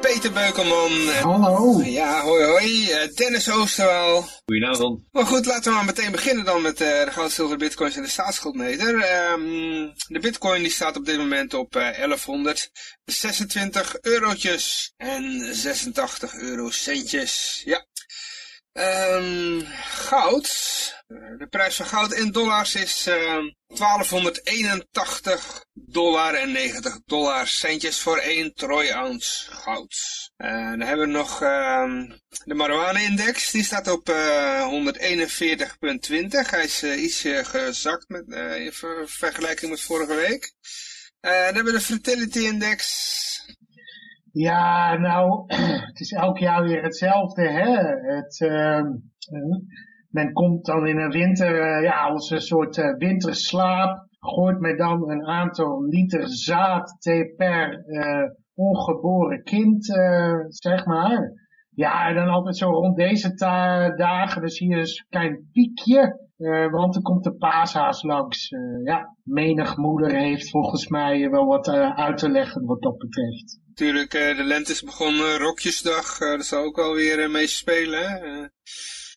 Peter Beukelman. Hallo. ja, hoi hoi. eh, Dennis Oosterwel. Goedenavond. Maar goed, laten we maar meteen beginnen dan met eh, de goud, zilver, bitcoins en de staatsschuldmeter. Ehm, de bitcoin die staat op dit moment op eh 1126 eurotjes en 86 eurocentjes. Ja. Ehm, goud. Eh, De prijs van goud in dollars is ehm 1281 dollar en 90 dollar centjes voor 1 troy ounce goud. Eh, dan hebben we nog ehm, de marijuana-index. Die staat op eh 141,20. Hij is eh, ietsje gezakt met, eh, in ver- vergelijking met vorige week. Eh, dan hebben we de fertility-index. Ja, nou, het is elk jaar weer hetzelfde, hè. Het, ehm, eh, men komt dan in een winter, eh, ja, als een soort eh, winterslaap, gooit men dan een aantal liter zaad per eh, ongeboren kind, zeg maar. Ja, en dan altijd zo rond deze dagen, dan zie je een klein piekje. Eh, want er komt de paashaas langs. Eh, ja, menig moeder heeft volgens mij wel wat eh, uit te leggen wat dat betreft. Natuurlijk, de lente is begonnen, Rokjesdag. dat zal ook alweer uh, meespelen. hè. Eh,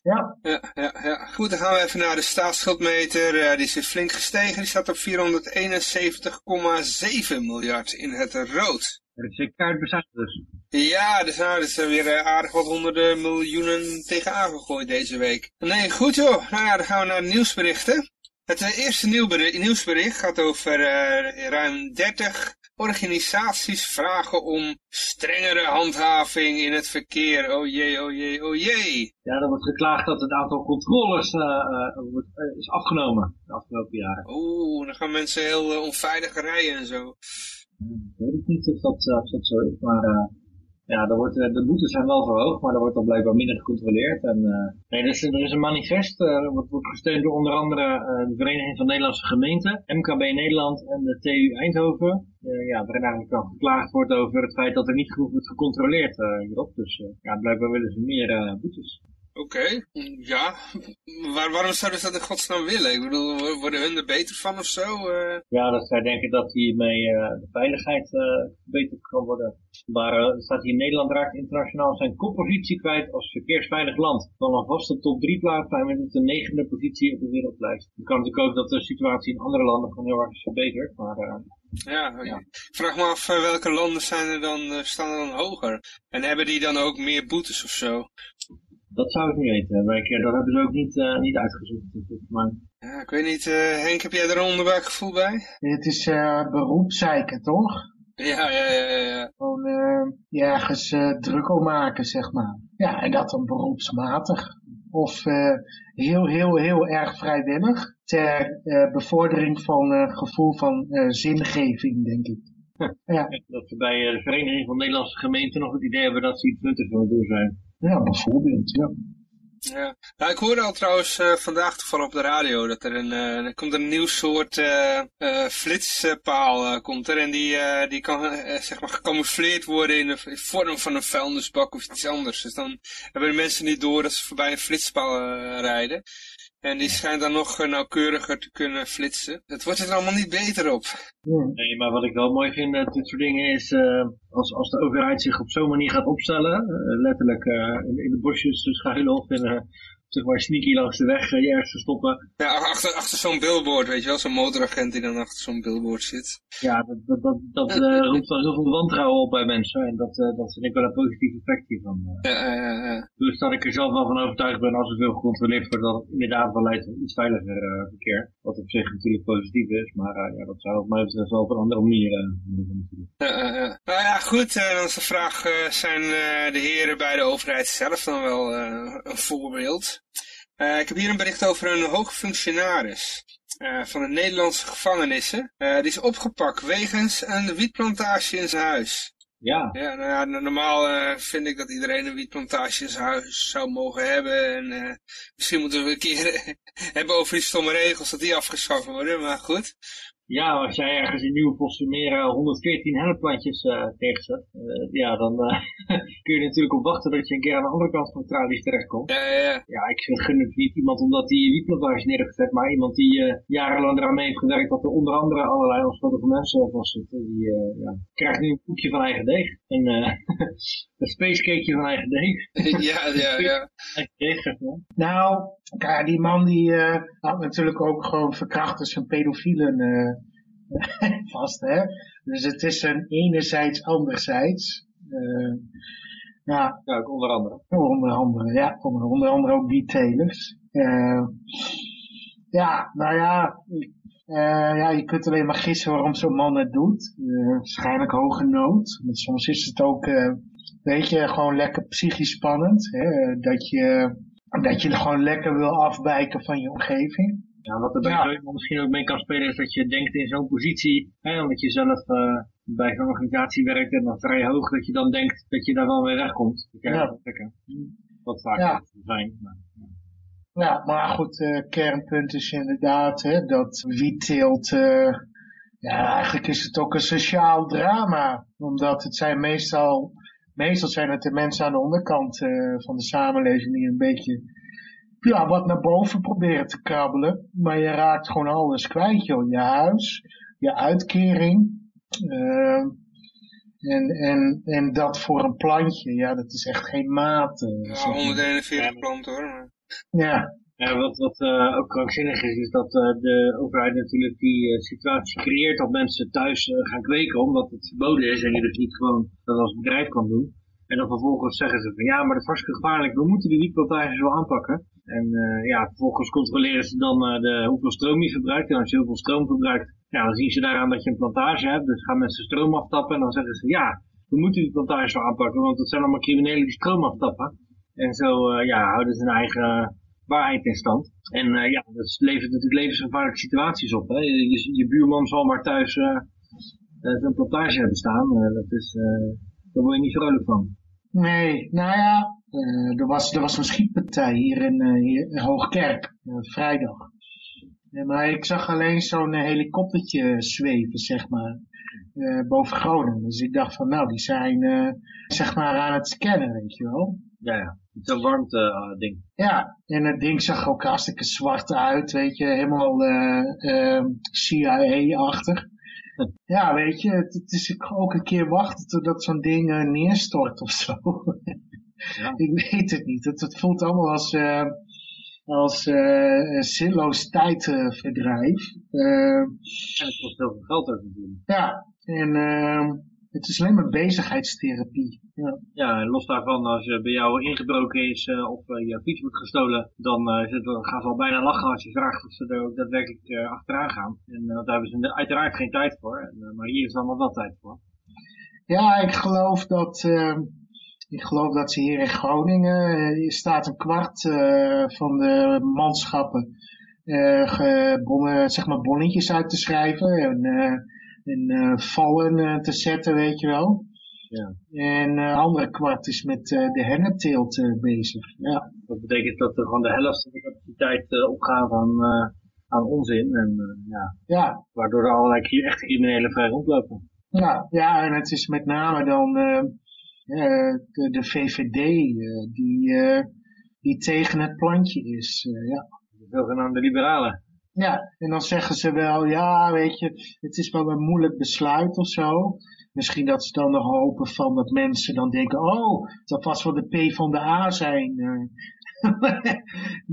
Ja, Ja, ja, ja. Goed, dan gaan we even naar de staatsschuldmeter. Die is flink gestegen. Die staat op 471,7 miljard in het rood. Er is een kaart bezet dus. Ja, dus nou, er er weer eh, aardig wat honderden miljoenen tegenaan gegooid deze week. Nee, goed joh. Nou ja, dan gaan we naar de nieuwsberichten. Het eh, eerste nieuwsbericht gaat over eh, ruim 30 organisaties vragen om strengere handhaving in het verkeer. Oh jee, oh jee, oh jee. Ja, er wordt geklaagd dat het aantal controles is afgenomen de afgelopen jaren. Oeh, dan gaan mensen heel onveilig rijden en zo. Ik weet het niet of dat, eh, of dat zo is, maar eh, ja, wordt, eh, de boetes zijn wel verhoogd, maar er wordt dan blijkbaar minder gecontroleerd. En, nee, is, er is een manifest, dat wordt, gesteund door onder andere de Vereniging van Nederlandse Gemeenten, MKB Nederland en de TU Eindhoven. Ja, waarin eigenlijk dan geklaagd wordt over het feit dat er niet genoeg wordt gecontroleerd. Dus ja, blijkbaar willen ze meer boetes. Oké, ja. Waar, waarom zouden ze dat in godsnaam willen? Ik bedoel, wo- worden hun er beter van of zo? Eh, Ja, dat zij denken dat hiermee eh, de veiligheid verbeterd kan worden. Maar staat hier Nederland raakt internationaal zijn koppositie kwijt als verkeersveilig land. Van een vaste top 3 plaats zijn op de negende positie op de wereldlijst. Het kan natuurlijk ook dat de situatie in andere landen gewoon heel erg is verbeterd. Maar ja, ik vraag me af welke landen zijn er dan, staan er dan hoger? En hebben die dan ook meer boetes of zo? Dat zou ik niet weten. Maar ik, eh, dat hebben ze ook niet, eh, niet uitgezocht. mij. Ja, ik weet niet, eh, Henk, heb jij er een onderbuikgevoel bij? het is eh beroepszeiken, toch? Ja, ja, ja, ja. ja. Gewoon eh, je ergens druk om maken, zeg maar. Ja, en dat dan beroepsmatig. Of eh, heel, heel, heel erg vrijwillig. Ter eh, bevordering van eh, gevoel van eh, zingeving, denk ik. Ja, Dat we bij eh, de Vereniging van Nederlandse Gemeenten nog het idee hebben dat ze iets nuttigs willen doen zijn. Ja bijvoorbeeld, ja. Ja. Nou, ik hoorde al trouwens eh, vandaag toevallig op de radio dat er een, eh, er komt een nieuw soort eh, flitspaal komt er en die, die kan zeg maar gecamoufleerd worden in de vorm van een vuilnisbak of iets anders. Dus dan hebben de mensen niet door dat ze voorbij een flitspaal rijden. En die schijnt dan nog eh, nauwkeuriger te kunnen flitsen. Het wordt er allemaal niet beter op. Nee, maar wat ik wel mooi vind, eh, dit soort dingen, is eh, als, als de overheid zich op zo'n manier gaat opstellen, letterlijk eh, in, in de bosjes te schuilen of in, eh, zeg maar sneaky langs de weg eh, je ergens te stoppen. Ja, achter, achter zo'n billboard, weet je wel, zo'n motoragent die dan achter zo'n billboard zit. Ja, dat, dat, dat, dat eh, roept wel heel veel wantrouwen op bij mensen en dat, eh, dat vind ik wel een positief effect hiervan. Ja, ja, ja. Dus dat ik er zelf wel van overtuigd ben als er veel gecontroleerd wordt, dat het inderdaad wel leidt tot iets veiliger verkeer. Wat op zich natuurlijk positief is, maar ja, dat zou op mij betreft wel op een andere manier moeten natuurlijk. Ja. Nou ja, goed, dan is de vraag, zijn de heren bij de overheid zelf dan wel een voorbeeld? Eh, ik heb hier een bericht over een hoogfunctionaris eh, van de Nederlandse gevangenissen. Eh, die is opgepakt wegens een wietplantage in zijn huis. Ja. Ja, nou ja, no- normaal vind ik dat iedereen een wietplantage in zijn huis zou mogen hebben. En misschien moeten we een keer hebben over die stomme regels, dat die afgeschaft worden. Maar goed. Ja, als jij ergens in Nieuwe meer 114 hennepplantjes eh tegenzet, eh, ja, dan eh, kun je natuurlijk op wachten dat je een keer aan de andere kant van de tralies terechtkomt. Ja, ja, ja. Ja, ik gun het niet iemand omdat hij wietplantage neer heeft gezet, maar iemand die eh, jarenlang eraan mee heeft gewerkt dat er onder andere allerlei onschuldige mensen van zitten. Die eh, ja, krijgt nu een koekje van eigen deeg. Een, eh een spacecakeje van eigen deeg. ja, ja, ja. Nou, kijk, die man die eh, had natuurlijk ook gewoon verkrachters en pedofielen eh, vast, hè. Dus het is een enerzijds, anderzijds. Eh, ja, onder andere. onder andere, ja, onder, onder andere ook die telers. Eh, ja, nou ja, eh, ja, je kunt alleen maar gissen waarom zo'n man het doet. Waarschijnlijk hoge nood. Want soms is het ook, weet je, gewoon lekker psychisch spannend. Hè? Dat je, dat je gewoon lekker wil afwijken van je omgeving. Ja, wat er bij Ja. misschien ook mee kan spelen is dat je denkt in zo'n positie, hè, omdat je zelf eh, bij zo'n organisatie werkt en dan vrij hoog, dat je dan denkt dat je daar wel mee wegkomt. Dat Ja. Wat vaak Ja. is fijn. Maar, Ja, maar goed, eh kernpunt is inderdaad hè, dat wietteelt, eh ja, eigenlijk is het ook een sociaal drama. Omdat het zijn meestal, meestal zijn het de mensen aan de onderkant van de samenleving die een beetje, ja, wat naar boven proberen te krabbelen. Maar je raakt gewoon alles kwijt, joh. Je huis, je uitkering, eh, en, en, en dat voor een plantje, ja, dat is echt geen maat. Ja, zeg maar. 141 planten hoor. Maar... ja, Ja, wat, wat eh, ook krankzinnig is, is dat eh, de overheid natuurlijk die eh, situatie creëert dat mensen thuis gaan kweken omdat het verboden is en je dus niet gewoon dat als bedrijf kan doen. En dan vervolgens zeggen ze van ja, maar dat is hartstikke gevaarlijk, we moeten die wietplantages wel aanpakken. En eh, ja, vervolgens controleren ze dan eh, de, hoeveel stroom je verbruikt. En als je heel veel stroom verbruikt, ja, dan zien ze daaraan dat je een plantage hebt. Dus gaan mensen stroom aftappen en dan zeggen ze ja, we moeten die plantage wel aanpakken, want het zijn allemaal criminelen die stroom aftappen. En zo uh, ja, houden ze hun eigen waarheid in stand. En uh, ja, dat levert natuurlijk levensgevaarlijke situaties op. Hè? Je, je, buurman zal maar thuis uh, een plantage hebben staan. dat is, daar word je niet vrolijk van. Nee, nou ja, uh, er, was, er was een schietpartij hier in, uh, hier in Hoogkerk, uh, vrijdag. Maar ik zag alleen zo'n helikoptertje zweven, zeg maar, boven Groningen. Dus ik dacht van, nou, die zijn, zeg maar, aan het scannen, weet je wel. Ja, ja. Zo'n warmte ding. Ja, en het ding zag ook hartstikke zwart uit, weet je, helemaal CIA-achtig. Ja, weet je, het, het, is ook een keer wachten totdat zo'n ding neerstort of zo. Ja. ik weet het niet. Het, het voelt allemaal als, uh, als uh, zinloos tijdverdrijf. en het kost heel veel geld ook natuurlijk. Ja, en ehm, het is alleen maar bezigheidstherapie. Ja. ja, en los daarvan, als je bij jou ingebroken is of je fiets wordt gestolen, dan gaan ze al bijna lachen als je vraagt of ze er ook daadwerkelijk achteraan gaan. En daar hebben ze uiteraard geen tijd voor, en, maar hier is dan nog wel tijd voor. Ja, ik geloof dat, ehm, ik geloof dat ze hier in Groningen, er staat een kwart van de manschappen bonnen, zeg maar bonnetjes uit te schrijven en en vallen te zetten, weet je wel. Ja. En uh, andere kwart is met de hennepteelt bezig. Ja. Dat betekent dat er gewoon de helft van de capaciteit opgaat aan, aan onzin. En, ja. ja. Waardoor er allerlei echte criminelen vrij rondlopen. Ja, ja, en het is met name dan de, de, VVD die, die tegen het plantje is. ja. De zogenaamde liberalen. Ja, en dan zeggen ze wel, ja, weet je, het is wel een moeilijk besluit of zo. Misschien dat ze dan nog hopen van dat mensen dan denken, oh, dat was wel de P van de A zijn uh,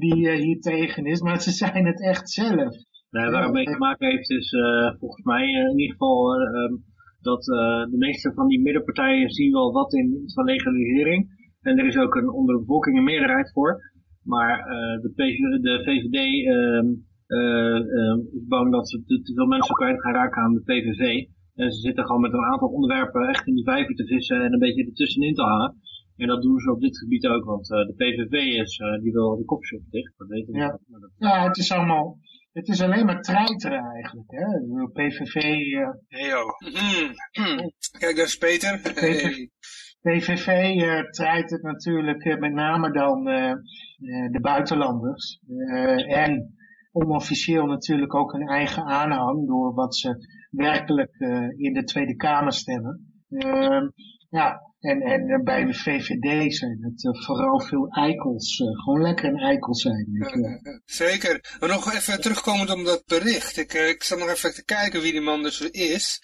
die uh, hier tegen is, maar ze zijn het echt zelf. Nee, waar het mee te maken heeft is uh, volgens mij in ieder geval um, dat de meeste van die middenpartijen zien wel wat in van legalisering. En er is ook een, onder de bevolking een meerderheid voor. Maar de, PV, de VVD um, uh, uh, is bang dat ze te, te, veel mensen kwijt gaan raken aan de PVV. En ze zitten gewoon met een aantal onderwerpen echt in die vijver te vissen en een beetje ertussenin te hangen. En dat doen ze op dit gebied ook, want uh, de PVV is, die wil de kopjes op dicht. Dat weten we ja. niet. Maar dat... ja, het is allemaal, het is alleen maar treiteren eigenlijk. Hè? De PVV, eh, Hey, yo. Mm. Kijk, daar is Peter. Hey. PVV eh treitert natuurlijk eh, met name dan eh, eh, de buitenlanders. Eh, en onofficieel natuurlijk ook hun eigen aanhang door wat ze werkelijk eh, in de Tweede Kamer stemmen. Ehm, ja, en, en eh, bij de VVD zijn het eh, vooral veel eikels. eh, gewoon lekker een eikel zijn. Zeker. Maar nog even terugkomend op dat bericht. Ik, ik zat nog even te kijken wie die man dus is.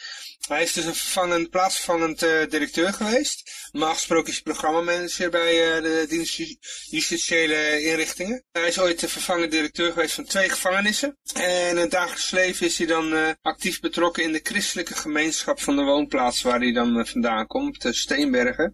Hij is dus een vervangend, plaatsvervangend directeur geweest. Normaal gesproken is hij programmamanager bij de dienst ju- justitiële inrichtingen. Hij is ooit de vervangend directeur geweest van twee gevangenissen. En het dagelijks leven is hij dan actief betrokken in de christelijke gemeenschap van de woonplaats waar hij dan vandaan komt, uh,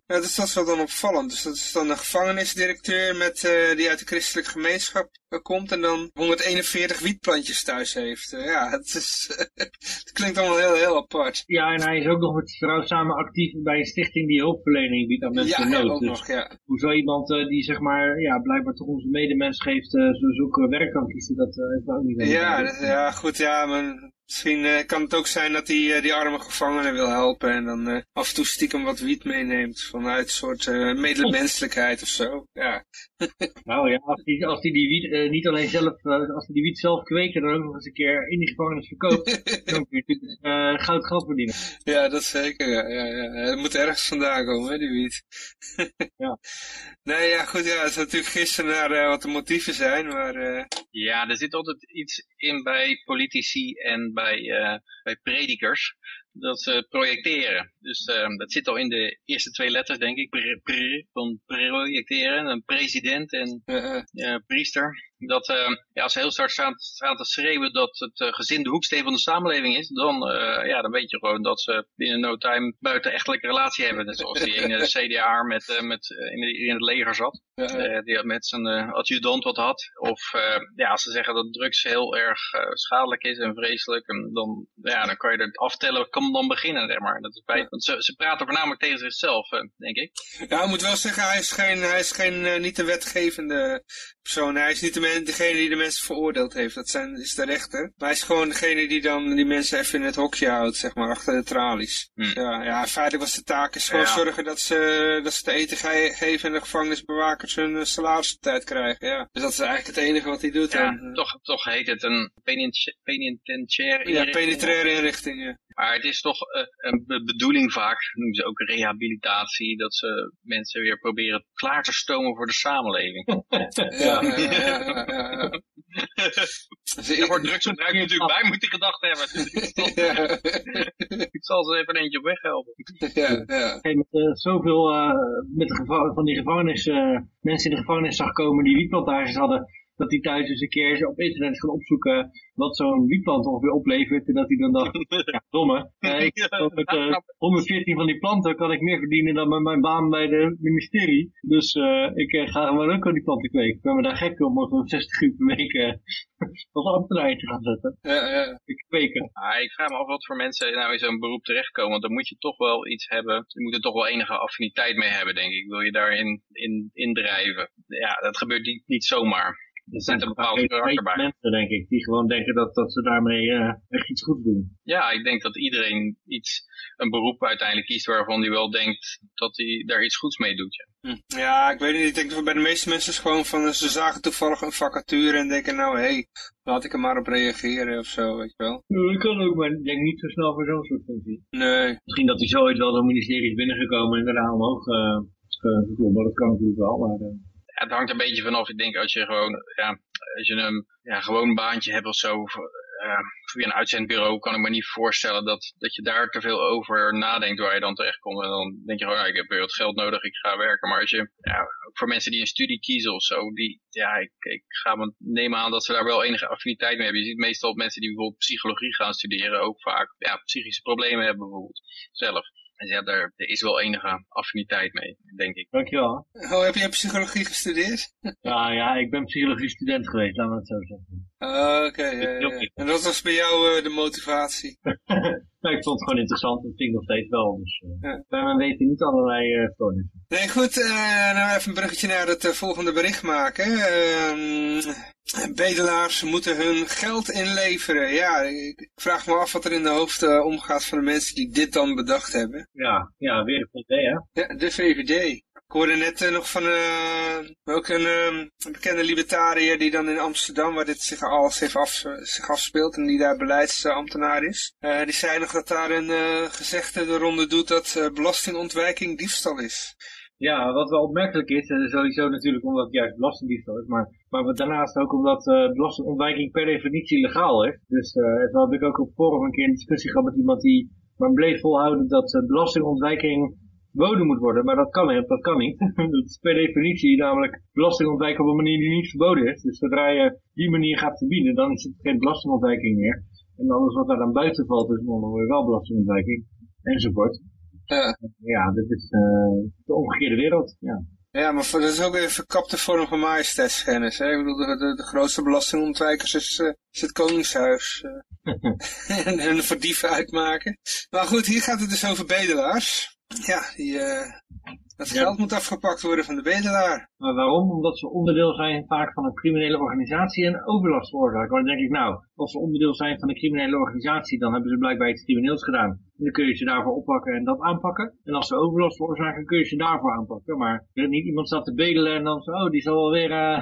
Dus dat is wel dan opvallend. Dus dat is dan een gevangenisdirecteur met, eh, die uit de christelijke gemeenschap eh, komt en dan 141 wietplantjes thuis heeft. Eh, ja, het, is, het klinkt allemaal heel, heel apart. Ja, en hij is ook nog met vrouw samen actief bij een stichting die hulpverlening biedt aan mensen in ja, nood. ook Dus nog, ja. hoe iemand die zeg maar, ja, blijkbaar toch onze medemens geeft, uh, zo zoeken werk kan kiezen, dat uh, is ook niet Ja, ja, goed, ja, maar misschien eh, kan het ook zijn dat hij eh, die arme gevangenen wil helpen en dan eh, af en toe stiekem wat wiet meeneemt vanuit een soort eh, medemenselijkheid of zo. Ja, Nou ja, als die, als die, die wiet niet alleen zelf, eh, als die die wiet zelf kweekt en dan ook nog eens een keer in die gevangenis verkoopt, dan kun je natuurlijk goud geld verdienen. ja dat zeker, ja, ja, ja. Het moet ergens vandaan komen, hè, die wiet. Ja. Nee, ja, goed, ja, het is natuurlijk gisteren naar wat de motieven zijn, maar eh, Ja, er zit altijd iets in bij politici en bij, eh, bij predikers dat ze projecteren. Dus ehm, dat zit al in de eerste twee letters, denk ik. Pre, pre, van projecteren, een president en eh, priester. Dat ehm, ja, als ze heel sterk staan, staan te schreeuwen dat het eh, gezin de hoeksteen van de samenleving is, dan, eh, ja, dan weet je gewoon dat ze binnen no time buitenechtelijke relatie hebben. Net zoals die ene CDA met, eh, met, eh, in, de- in het leger zat. eh, eh. Eh, die met zijn eh, adjudant wat had. Of eh, ja, als ze zeggen dat drugs heel erg eh, schadelijk is en vreselijk, en dan, ja, dan kan je het aftellen, kan dan beginnen, zeg maar. Dat is bij, want ze, ze praten voornamelijk tegen zichzelf, eh, denk ik. Ja, ik moet wel zeggen, hij is geen, hij is geen eh, niet de wetgevende persoon. Hij is niet de degene die de mensen veroordeeld heeft. Dat zijn, is de rechter. Maar hij is gewoon degene die dan die mensen even in het hokje houdt, zeg maar, achter de tralies. Hm. Ja, ja, feitelijk was de taak is gewoon Ja. zorgen dat ze, dat ze te eten ge- geven en de gevangenisbewakers hun uh, salaris op tijd krijgen. Ja. Dus dat is eigenlijk het enige wat hij doet. Ja, dan. toch, toch heet het een penitenti- penitentiaire ja, inrichting. penetraire inrichtingen. Maar het is toch eh, een be- bedoeling vaak, noemen ze ook rehabilitatie, dat ze mensen weer proberen klaar te stomen voor de samenleving. Ja, ja, ja, ja, ja, ja. Dus Daar wordt drugsgebruik natuurlijk bij moeten gedacht hebben. ja, Ik zal ze even eentje op weg helpen. ja, ja. Met eh, zoveel eh, met de van die gevangenis, eh, mensen in de gevangenis zag komen die wietplantages hadden, dat die thuis eens een keer op internet gaan opzoeken wat zo'n wietplant ongeveer oplevert. En dat hij dan dacht, ja domme, eh, ik, met eh, 114 van die planten kan ik meer verdienen dan met mijn baan bij de ministerie. Dus eh, ik eh, ga gewoon ook aan die planten kweken. Ik ben me daar gek om om zo'n 60 uur per week eh, als ambtenaar te gaan zetten. Ik kweken. Ah, ik vraag me af wat voor mensen nou in zo'n beroep terechtkomen. Want dan moet je toch wel iets hebben. Je moet er toch wel enige affiniteit mee hebben, denk ik. Wil je daarin in, indrijven? Ja, dat gebeurt niet, niet zomaar. Er zit een bepaald geen karakter bij. mensen, denk ik, die gewoon denken dat, dat ze daarmee eh, echt iets goeds doen. Ja, ik denk dat iedereen iets, een beroep uiteindelijk kiest waarvan hij wel denkt dat hij daar iets goeds mee doet. Ja. Hm. Ja, ik weet het niet. Ik denk dat bij de meeste mensen is gewoon van, ze zagen toevallig een vacature en denken, nou hé, hey, laat ik er maar op reageren of zo, weet je wel. Ja, dat kan ook, maar ik denk niet zo snel voor zo'n soort functie. Nee. Misschien dat hij zo ooit wel door ministerie is binnengekomen en daarna omhoog uh, geklommen. Dat kan natuurlijk wel, maar... Uh... Het hangt een beetje vanaf. Ik denk als je gewoon, ja, als je een ja, gewoon baantje hebt of zo, uh, via een uitzendbureau, kan ik me niet voorstellen dat, dat je daar te veel over nadenkt waar je dan terecht komt. En dan denk je gewoon, ik heb weer wat geld nodig, ik ga werken. Maar als je, ja, voor mensen die een studie kiezen of zo, die, ja, ik, ik ga me nemen aan dat ze daar wel enige affiniteit mee hebben. Je ziet meestal mensen die bijvoorbeeld psychologie gaan studeren ook vaak, ja, psychische problemen hebben bijvoorbeeld, zelf. En ja, daar, er is wel enige affiniteit mee, denk ik. Dankjewel. Oh, heb jij psychologie gestudeerd? Ja, ja, ik ben psychologie student geweest, laten we het zo zeggen. Oké, ja, ja, ja. en dat was bij jou eh, de motivatie? nou, ik vond het gewoon interessant. Dat vind ik nog steeds wel. Dus, uh, Ja. Maar men weet niet allerlei uh. Nee, goed. eh nou even een bruggetje naar het volgende bericht maken. Ehm, bedelaars moeten hun geld inleveren. Ja, ik vraag me af wat er in de hoofd omgaat van de mensen die dit dan bedacht hebben. Ja, ja, weer een VD, hè? Ja, de VVD. Hoorde net eh, nog van eh, ook een, ehm, een bekende libertariër die dan in Amsterdam, waar dit zich alles heeft af, zich afspeelt en die daar beleidsambtenaar is. Eh, die zei nog dat daar een gezegde de ronde doet dat belastingontwijking diefstal is. Ja, wat wel opmerkelijk is, en sowieso natuurlijk omdat het juist belastingdiefstal is, maar, maar daarnaast ook omdat belastingontwijking per definitie legaal is. Dus uh, zo heb ik ook op forum een keer een discussie gehad met iemand die maar bleef volhouden dat belastingontwijking verboden moet worden. Maar dat kan niet, dat kan niet. dat is per definitie namelijk belastingontwijken op een manier die niet verboden is. Dus zodra je die manier gaat verbieden, dan is het geen belastingontwijking meer. En alles wat daar dan buiten valt, is dan weer wel belastingontwijking. Enzovoort. Ja, ja dit is uh, de omgekeerde wereld. Ja. Ja, maar voor, dat is ook weer een verkapte vorm van majesteitsschennis. Ik bedoel, de, de, de grootste belastingontwijkers is, uh, is het Koningshuis. Uh. en hun voor dieven uitmaken. Maar goed, hier gaat het dus over bedelaars. Ja, die, uh, dat Ja. geld moet afgepakt worden van de bedelaar. Maar waarom? Omdat ze onderdeel zijn vaak van een criminele organisatie en overlast veroorzaken. Maar dan denk ik, nou, als ze onderdeel zijn van een criminele organisatie, dan hebben ze blijkbaar iets crimineels gedaan. En dan kun je ze daarvoor oppakken en dat aanpakken. En als ze overlast veroorzaken, kun je ze daarvoor aanpakken. Maar er niet iemand staat te bedelen en dan zo, oh, die zal wel weer... Uh...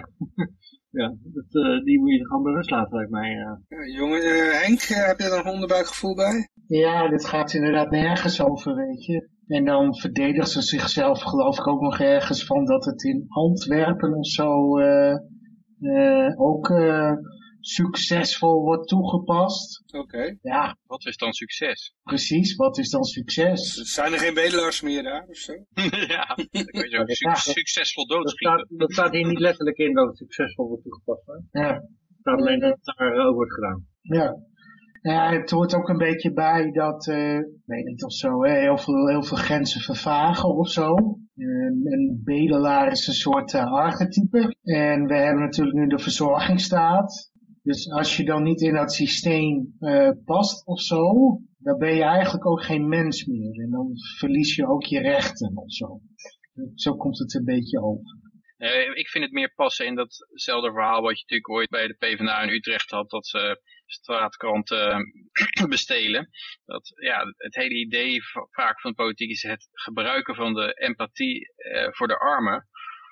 ja, dat, uh, die moet je gewoon bij rust laten, lijkt mij. Uh. Ja, jongen, Henk, heb je er een hondenbuikgevoel bij? Ja, dit gaat inderdaad nergens over, weet je. En dan verdedigen ze zichzelf geloof ik ook nog ergens van dat het in Antwerpen of zo uh, uh, ook uh, succesvol wordt toegepast. Oké. Okay. Ja. Wat is dan succes? Precies, wat is dan succes? Zijn er geen bedelaars meer daar of zo? ja, dan kun je ook succesvol doodschieten. Dat staat, dat staat hier niet letterlijk in dat het succesvol wordt toegepast. Hè? Ja. Het staat alleen dat het daar wordt gedaan. Ja. Ja, het hoort ook een beetje bij dat, uh, weet niet of zo, hè, heel, veel, heel veel grenzen vervagen of zo. En, en bedelaar is een soort uh, archetype. En we hebben natuurlijk nu de verzorgingsstaat. Dus als je dan niet in dat systeem uh, past of zo, dan ben je eigenlijk ook geen mens meer. En dan verlies je ook je rechten of zo. Zo komt het een beetje over. Ik vind het meer passen in datzelfde verhaal wat je natuurlijk ooit bij de PvdA in Utrecht had, dat ze straatkranten uh, bestelen. Dat, ja, het hele idee vaak van politiek is het gebruiken van de empathie uh, voor de armen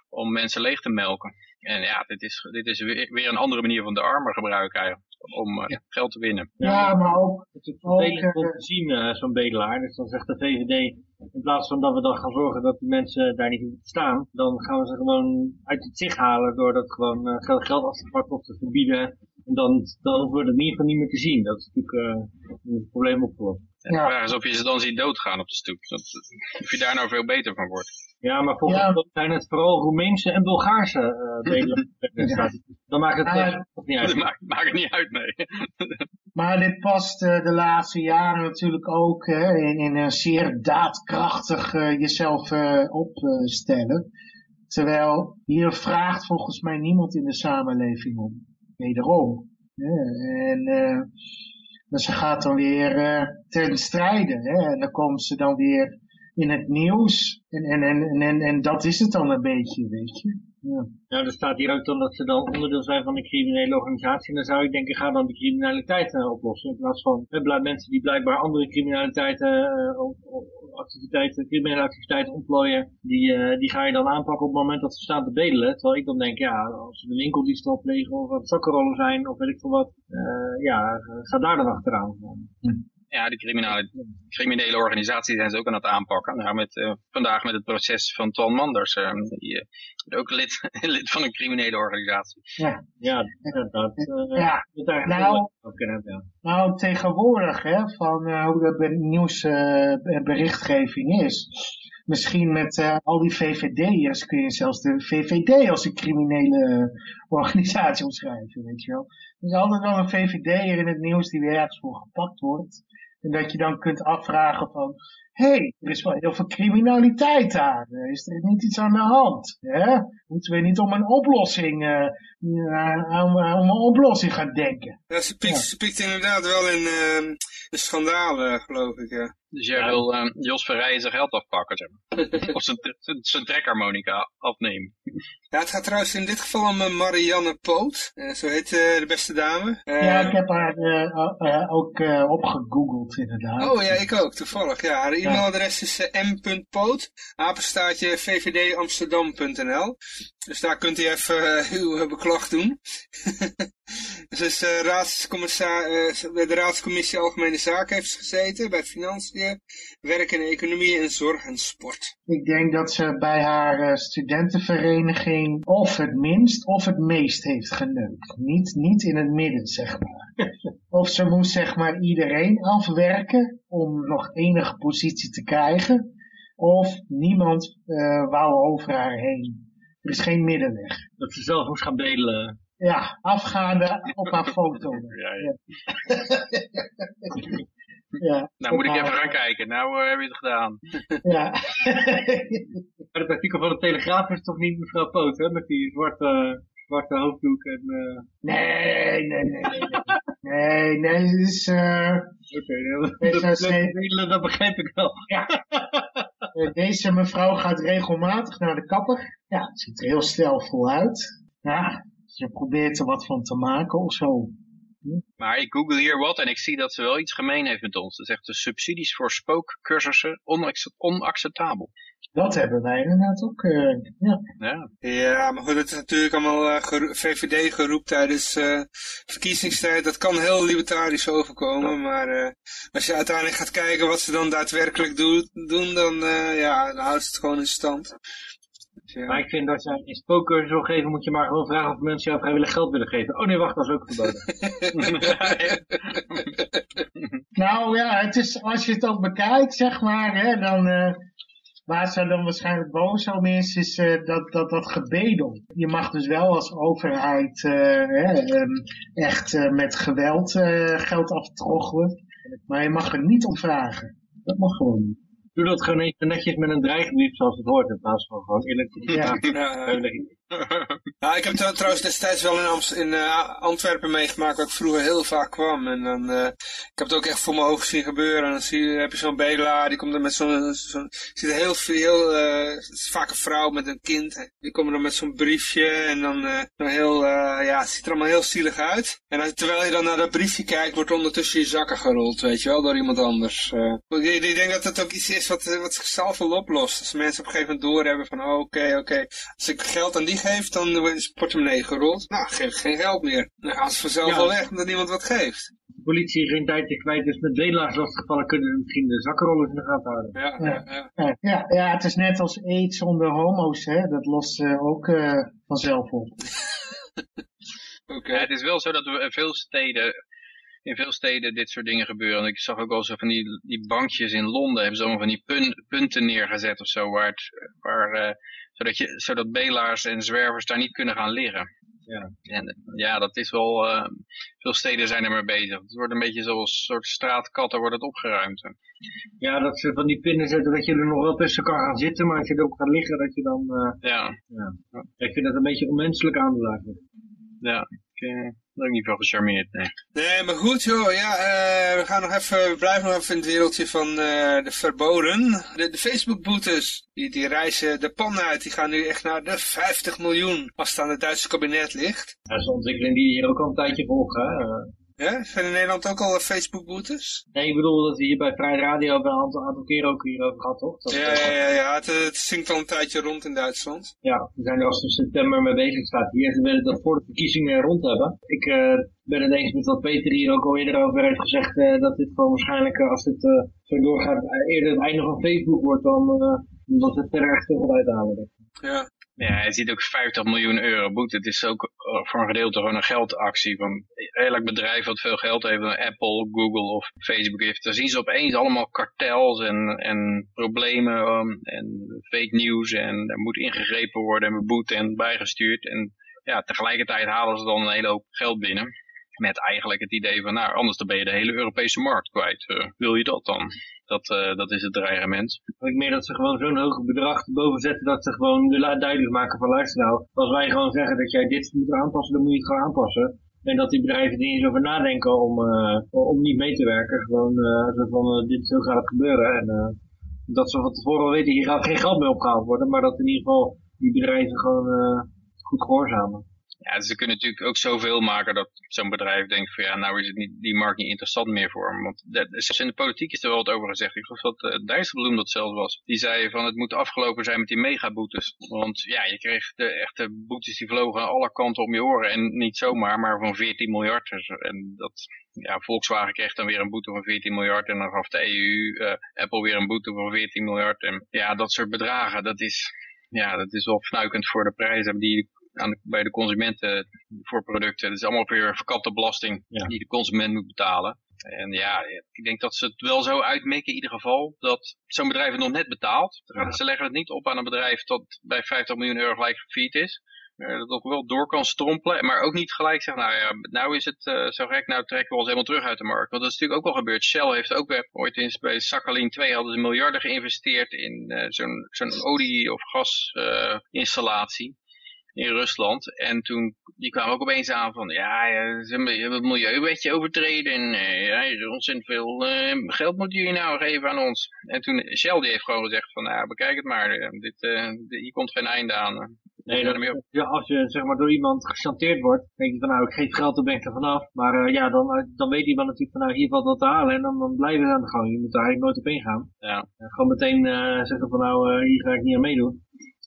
om mensen leeg te melken. En ja, dit is, dit is weer, weer een andere manier van de armen gebruiken eigenlijk, om uh, ja. geld te winnen. Ja, maar ook... Het is vervelend om te zien, uh, zo'n bedelaar. Dus dan zegt de VVD, in plaats van dat we dan gaan zorgen dat die mensen daar niet te staan, dan gaan we ze gewoon uit het zicht halen door dat gewoon uh, geld af te pakken of te verbieden. En dan, dan hoeven we het in ieder geval niet meer te zien. Dat is natuurlijk het probleem opgelost. En de ja. vraag is of je ze dan ziet doodgaan op de stoep. Dat, of je daar nou veel beter van wordt. Ja, maar volgens mij ja. zijn het vooral Roemeense en Bulgaarse uh, bedelaars. ja. Dan maakt het ja. Uh, niet maakt, het niet uit, nee. maar dit past uh, de laatste jaren natuurlijk ook in, in, een zeer daadkrachtig uh, jezelf opstellen. Terwijl hier vraagt volgens mij niemand in de samenleving om. Wederom. en ze gaat dan weer ten strijde. Hè? En dan komen ze dan weer in het nieuws. En, en, en, en, en dat is het dan een beetje, weet je. Ja. ja, er staat hier ook dan dat ze dan onderdeel zijn van een criminele organisatie. En dan zou ik denken, ga dan die criminaliteit uh, oplossen. In plaats van uh, mensen die blijkbaar andere criminaliteiten, uh, activiteiten, criminele activiteiten ontplooien. Die, die ga je dan aanpakken op het moment dat ze staan te bedelen. Terwijl ik dan denk, ja, als ze een winkeldiefstal plegen of wat zakkenrollen zijn of weet ik veel wat. ja, ga daar dan achteraan. Hm. Ja, de criminele, criminele organisaties zijn ze ook aan het aanpakken. Nou, met, uh, vandaag met het proces van Twan Manders. Uh, die uh, ook lid, lid van een criminele organisatie. Ja, ja dat, uh, ja. dat nou, kunnen, ja. nou, tegenwoordig, hè, van hoe de nieuwsberichtgeving is. Misschien met al die VVD'ers kun je zelfs de VVD als een criminele organisatie omschrijven, weet je wel. Er is altijd wel een VVD'er in het nieuws die weer ergens voor gepakt wordt. En dat je dan kunt afvragen van, hé, hey, er is wel heel veel criminaliteit daar. Eh, Is er niet iets aan de hand? Hè? Moeten we niet om een oplossing, eh, eh, om, om een oplossing gaan denken? Ja, ze, Ja. piekt inderdaad wel in ehm de schandalen, geloof ik. Ja. Dus jij wil eh, Jos Verrijen zijn geld afpakken, zeg maar. of zijn, zijn, zijn trekharmonica afnemen. ja, het gaat trouwens in dit geval om eh, Marianne Poot. Eh, zo heet eh, de beste dame. Ja, ik heb haar eh, eh, ook eh, opgegoogeld inderdaad. Oh ja, ik ook, toevallig. Ja, haar e-mailadres is m.poot, apenstaartje vvdamsterdam.nl. Dus daar kunt u even eh, uw eh, beklag doen. Ze is eh, eh, bij de raadscommissie Algemene Zaken heeft ze gezeten, bij Financiën, Werk en Economie en Zorg en Sport. Ik denk dat ze bij haar studentenvereniging of het minst of het meest heeft geneukt. Niet, niet in het midden, zeg maar. of ze moest zeg maar iedereen afwerken om nog enige positie te krijgen. Of niemand wou over haar heen. Er is geen middenweg. Dat ze zelf moest gaan bedelen. Ja, afgaande op haar foto. Ja, ja. Ja, Nou moet ik even gaan kijken. Nou eh, heb je het gedaan. Ja. Maar het artikel van de Telegraaf is toch niet mevrouw Poot, hè? Met die zwarte, zwarte hoofddoek en... eh, nee, nee, nee, nee. Nee, nee, is... eh, Oké, dat, Deze dat, dat, dat begrijp ik wel. Eh, Deze mevrouw gaat regelmatig naar de kapper. Ja, het ziet er heel stijlvol uit. Ja, ze probeert er wat van te maken of zo. Maar ik google hier wat en ik zie dat ze wel iets gemeen heeft met ons. Ze zegt de subsidies voor spookcursussen onac- onacceptabel. Dat hebben wij inderdaad ook. eh, ja. Ja. Ja, maar goed, het is natuurlijk allemaal eh, geroe- VVD-geroep tijdens eh, verkiezingstijd. Dat kan heel libertarisch overkomen, maar als je uiteindelijk gaat kijken wat ze dan daadwerkelijk doen, doen dan, ja, dan houdt ze het gewoon in stand. Dus ja. Maar ik vind dat je een spookcursus wil geven, moet je maar gewoon vragen of mensen jou vrijwillig geld willen geven. Oh nee, wacht, dat is ook verboden. Nou ja, het is, als je het ook bekijkt, zeg maar, hè, dan... Waar ze dan waarschijnlijk boos om is, is eh, dat, dat, dat gebedel. Je mag dus wel als overheid eh, hè, ehm, echt eh, met geweld eh, geld aftroggelen. Maar je mag er niet om vragen. Dat mag gewoon niet. Doe dat gewoon even netjes met een dreigbrief zoals het hoort, in plaats van gewoon eerlijk. Ja. Nou, ik heb trouw- trouwens destijds wel in, in eh, Antwerpen meegemaakt, waar ik vroeger heel vaak kwam. En dan, eh, ik heb het ook echt voor mijn ogen zien gebeuren. En dan zie heb je zo'n bedelaar, die komt er met zo'n, ziet er heel veel, eh, vaak een vrouw met een kind. Die komen dan met zo'n briefje en dan, zo heel, ja, het ziet er allemaal heel zielig uit. En dan, terwijl je dan naar dat briefje kijkt, wordt ondertussen je zakken gerold, weet je wel, door iemand anders. ik, denk dat het ook iets is wat, wat zichzelf wel oplost. Als mensen op een gegeven moment doorhebben van, oh, oké, oké, als ik geld aan die geef, dan wordt zijn portemonnee gerold. Nou, geef geen geld meer. Dan gaan ze vanzelf Ja. wel weg omdat niemand wat geeft. De politie geen tijdje kwijt is met bedelaars lastiggevallen, kunnen ze misschien de zakkenrollers in de gaten houden. Ja, Ja. ja, ja. Ja, het is net als aids onder homo's, hè. Dat lost eh, ook eh, vanzelf op. Oké. Ja, het is wel zo dat we in veel steden, in veel steden dit soort dingen gebeuren. En ik zag ook wel zo van die, die bankjes in Londen, hebben ze allemaal van die pun- punten neergezet of zo, waar het, waar, eh, zodat, je, zodat belaars en zwervers daar niet kunnen gaan liggen. Ja. En ja, dat is wel, eh, veel steden zijn er mee bezig. Het wordt een beetje zoals een soort straatkatten wordt het opgeruimd. Ja, dat ze van die pinnen zetten dat je er nog wel tussen kan gaan zitten, maar als je erop gaat liggen, dat je dan... eh, Ja, ik vind dat een beetje onmenselijk eigenlijk. ja. Ik eh, ben ook niet veel gecharmeerd, nee. Nee, maar goed joh, ja, eh, we gaan nog even, we blijven nog even in het wereldje van eh, de verboden. De, de Facebook-boetes, die, die reizen de pan uit, die gaan nu echt naar de 50 miljoen, als het aan het Duitse kabinet ligt. Dat is een ontwikkeling die hier ook al een tijdje volgen. Hè? Ja, zijn in Nederland ook al eh, Facebook-boetes? Nee, ik bedoel dat we hier bij Vrij Radio hebben een aantal, aantal keer ook hierover gehad, toch? Dat, Ja, ja, ja, ja. Het, het zinkt al een tijdje rond in Duitsland. Ja, we zijn er al sinds september mee bezig staat hier. Ze willen dat voor de verkiezingen rond hebben. Ik eh, ben het eens met wat Peter hier ook al eerder over heeft gezegd. eh, dat dit gewoon waarschijnlijk, als dit eh, zo doorgaat, eerder het einde van Facebook wordt dan dat we verder echt veel uithalen. Ja. Ja, je ziet ook 50 miljoen euro boete. Het is ook eh, voor een gedeelte gewoon een geldactie van elk bedrijf wat veel geld heeft, Apple, Google of Facebook heeft. Dan zien ze opeens allemaal kartels en, en problemen um, en fake news en er moet ingegrepen worden en beboet en bijgestuurd. En ja, tegelijkertijd halen ze dan een hele hoop geld binnen. Met eigenlijk het idee van, nou, anders dan ben je de hele Europese markt kwijt. Uh, wil je dat dan? Dat, uh, dat is het dreigement. Ik meer dat ze gewoon zo'n hoog bedrag boven zetten dat ze gewoon duidelijk maken van luister nou, als wij gewoon zeggen dat jij dit moet aanpassen, dan moet je het gewoon aanpassen. En dat die bedrijven er niet eens over nadenken om, uh, om niet mee te werken. Gewoon uh, van dit zo gaat het gebeuren. En dat ze van tevoren weten hier gaat geen geld meer opgehaald worden. Maar dat in ieder geval die bedrijven gewoon goed gehoorzamen. Ja, ze kunnen natuurlijk ook zoveel maken dat zo'n bedrijf denkt van ja, nou is het niet, die markt niet interessant meer voor hem. Want dat, zelfs in de politiek is er wel wat over gezegd. Ik geloof dat uh, Dijsselbloem dat zelfs was. Die zei van het moet afgelopen zijn met die megaboetes. Want ja, je kreeg de echte boetes die vlogen aan alle kanten om je oren. En niet zomaar, maar van 14 miljard. Dus, en dat, ja, Volkswagen kreeg dan weer een boete van 14 miljard. En dan gaf de EU, uh, Apple weer een boete van 14 miljard. En ja, dat soort bedragen, dat is ja, dat is wel fnuikend voor de prijzen die aan bij de consumenten voor producten. Dat is allemaal weer verkapte belasting die de consument moet betalen. En ja, ik denk dat ze het wel zo uitmikken in ieder geval, dat zo'n bedrijf het nog net betaalt. Ze leggen het niet op aan een bedrijf dat bij 50 miljoen euro gelijk gefiet is. Dat ook wel door kan strompelen, maar ook niet gelijk zeggen, nou ja, nou is het uh, zo gek, nou trekken we ons helemaal terug uit de markt. Want dat is natuurlijk ook wel gebeurd. Shell heeft ook weer, ooit eens bij Sakhalin 2 hadden ze miljarden geïnvesteerd in uh, zo'n zo'n olie- of gasinstallatie. Uh, in Rusland. En toen, die kwamen ook opeens aan van, ja, ze hebben het milieuwetje overtreden en uh, ja, ontzettend veel uh, geld moeten jullie nou geven aan ons. En toen, Shell die heeft gewoon gezegd van, nou, bekijk het maar, uh, dit, hier komt geen einde aan. Nee, dat, ja, als je zeg maar door iemand gechanteerd wordt, denk je van nou, ik geef geld, dan ben ik er vanaf. Maar ja, dan, dan weet iemand natuurlijk van nou, hier valt wat te halen en dan, dan blijven we aan de gang. Je moet daar eigenlijk nooit op ingaan. Ja. gewoon meteen zeggen van nou, hier ga ik niet aan meedoen.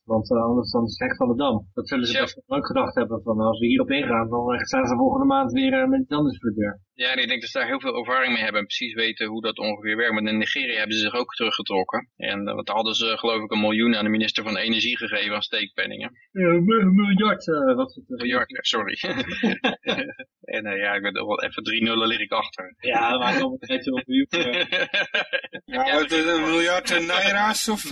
Want uh, anders dan is het echt van de dam. Dat zullen ze best ook gedacht hebben van als we hierop ingaan, dan staan ze volgende maand weer uh, met iets anders voor de deur. Ja, en ik denk dat ze daar heel veel ervaring mee hebben en precies weten hoe dat ongeveer werkt. Maar in Nigeria hebben ze zich ook teruggetrokken. En want daar hadden ze geloof ik een miljoen aan de minister van Energie gegeven aan steekpenningen. Ja, een miljard uh, was het. miljard, sorry. en uh, ja, ik ben er wel even drie nullen lig ik achter. Ja, maar ik een beetje op ja, ja, een miljard naira's of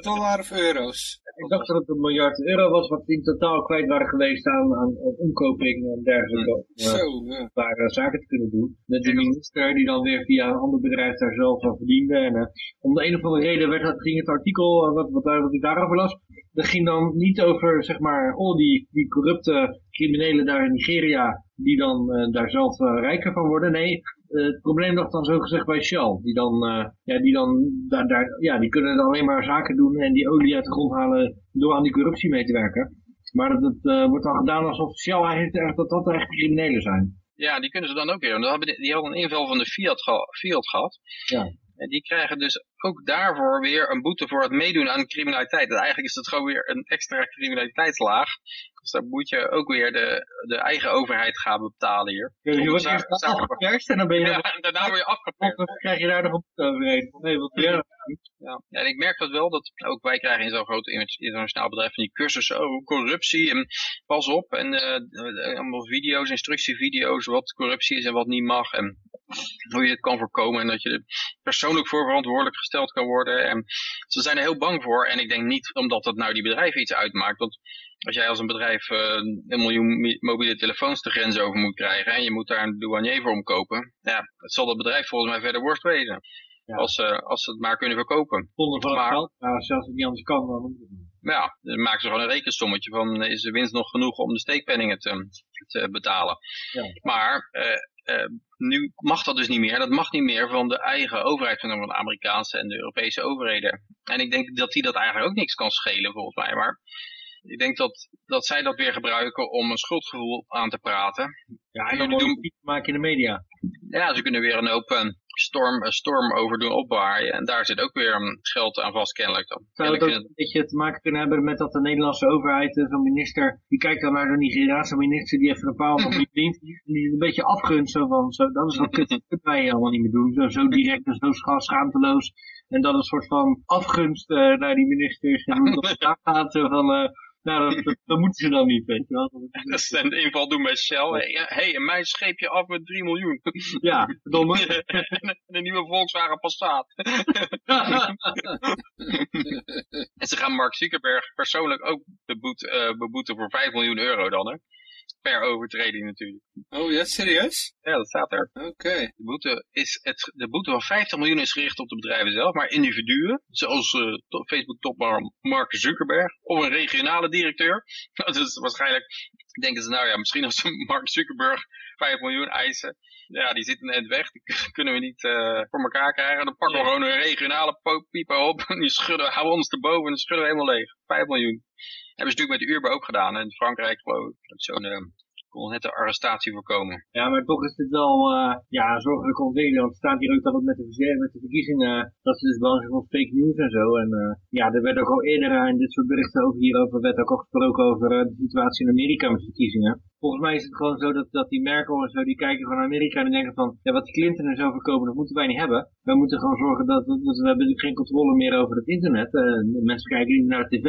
dollar of euro's? Ik dacht dat het een miljard euro was wat in totaal kwijt waren geweest aan, aan, omkoping en dergelijke. Hm. Zo, ja. Waar zaken te kunnen doen. Met de minister die dan weer via een ander bedrijf daar zelf aan verdiende. En uh, om de een of andere reden werd dat, ging het artikel, wat, wat, wat ik daarover las, dat ging dan niet over zeg maar al die, die corrupte criminelen daar in Nigeria die dan uh, daar zelf rijker van worden. Nee, het probleem lag dan zo gezegd bij Shell. Die dan, ja, die dan daar, daar, ja, die kunnen dan alleen maar zaken doen en die olie uit de grond halen door aan die corruptie mee te werken. Maar dat, het wordt dan gedaan alsof Shell eigenlijk dat dat echt criminelen zijn. Ja, die kunnen ze dan ook weer. Die hadden een inval van de Fiat, Fiat gehad. Ja. En die krijgen dus ook daarvoor weer een boete voor het meedoen aan criminaliteit. En eigenlijk is dat gewoon weer een extra criminaliteitslaag. Dus daar moet je ook weer de, de eigen overheid gaan betalen hier. Ja, dus je wordt eerst afgeperst en dan ben je... Ja, en daarna word je afgeperst. Dan krijg je daar nog een boete overheen. Nee, wat ja. Ja. en ik merk dat wel, dat ook wij krijgen in zo'n groot internationaal bedrijf van die cursussen, oh, corruptie en pas op. En uh, allemaal video's, instructievideo's, wat corruptie is en wat niet mag. En hoe je het kan voorkomen en dat je er persoonlijk voor verantwoordelijk gesteld kan worden. En ze zijn er heel bang voor en ik denk niet omdat dat nou die bedrijven iets uitmaakt. Want als jij als een bedrijf uh, een miljoen mobiele telefoons de grens over moet krijgen en je moet daar een douanier voor omkopen, ja, het zal dat bedrijf volgens mij verder worst wezen. Als, uh, als ze het maar kunnen verkopen. Zonder van maar, geld, maar zelfs als het niet anders kan, dan ja, dan maken ze gewoon een rekensommetje van is de winst nog genoeg om de steekpenningen te, te betalen. Ja. Maar uh, uh, nu mag dat dus niet meer. Dat mag niet meer van de eigen overheid, van de Amerikaanse en de Europese overheden. En ik denk dat die dat eigenlijk ook niks kan schelen volgens mij. Maar ik denk dat, dat zij dat weer gebruiken om een schuldgevoel aan te praten. Ja, en dan doen... maken in de media. Ja, ze kunnen weer een open storm, storm over doen opwaaien. En daar zit ook weer um, geld aan vast kennelijk dan. Zou het ook een beetje te maken kunnen hebben met dat de Nederlandse overheid, eh, zo'n minister, die kijkt dan naar de Nigeriaanse minister, die even een paal van die dient, die is een beetje afgunst zo van, zo, dat is wat kut, wij allemaal niet meer doen. Zo, zo direct en zo schaamteloos. En dan een soort van afgunst uh, naar die ministers en hoe op de gaat, van... Uh, nou, dat, dat, moeten ze dan niet, weet je wel. Dat is een inval doen bij Shell. Hé, hey, en mij scheep je af met 3 miljoen. Ja, domme. een nieuwe Volkswagen Passat. en ze gaan Mark Zuckerberg persoonlijk ook beboeten, uh, beboeten voor 5 miljoen euro dan, hè. Per overtreding natuurlijk. Oh ja, serieus? Ja, dat staat er. Oké. De boete, is het, de boete van 50 miljoen is gericht op de bedrijven zelf, maar individuen, zoals uh, Facebook-topman Mark Zuckerberg of een regionale directeur. Dat is waarschijnlijk, denken ze nou ja, misschien als Mark Zuckerberg 5 miljoen eisen, ja, die zitten net weg, die kunnen we niet uh, voor elkaar krijgen. Dan pakken we gewoon een regionale pieper op, en die schudden, houden ons erboven en dan schudden we helemaal leeg. 5 miljoen. Hebben ze natuurlijk met Uber ook gedaan. En in Frankrijk geloof ik. Zo'n uh, kon net de arrestatie voorkomen. Ja, maar toch is dit wel uh, ja, een zorgelijke ontwikkeling. Want het staat hier ook dat het met de, verkiezingen, dat ze dus bang zijn voor fake news en zo. En uh, ja, er werd ook al eerder in dit soort berichten over hierover, werd ook al gesproken over de situatie in Amerika met de verkiezingen. Volgens mij is het gewoon zo dat, dat die Merkel en zo, die kijken naar Amerika en die denken van, ja, wat die Clinton en zo voorkomen, dat moeten wij niet hebben. We moeten gewoon zorgen dat, dat, dat we hebben geen controle meer over het internet. Mensen kijken niet naar de tv.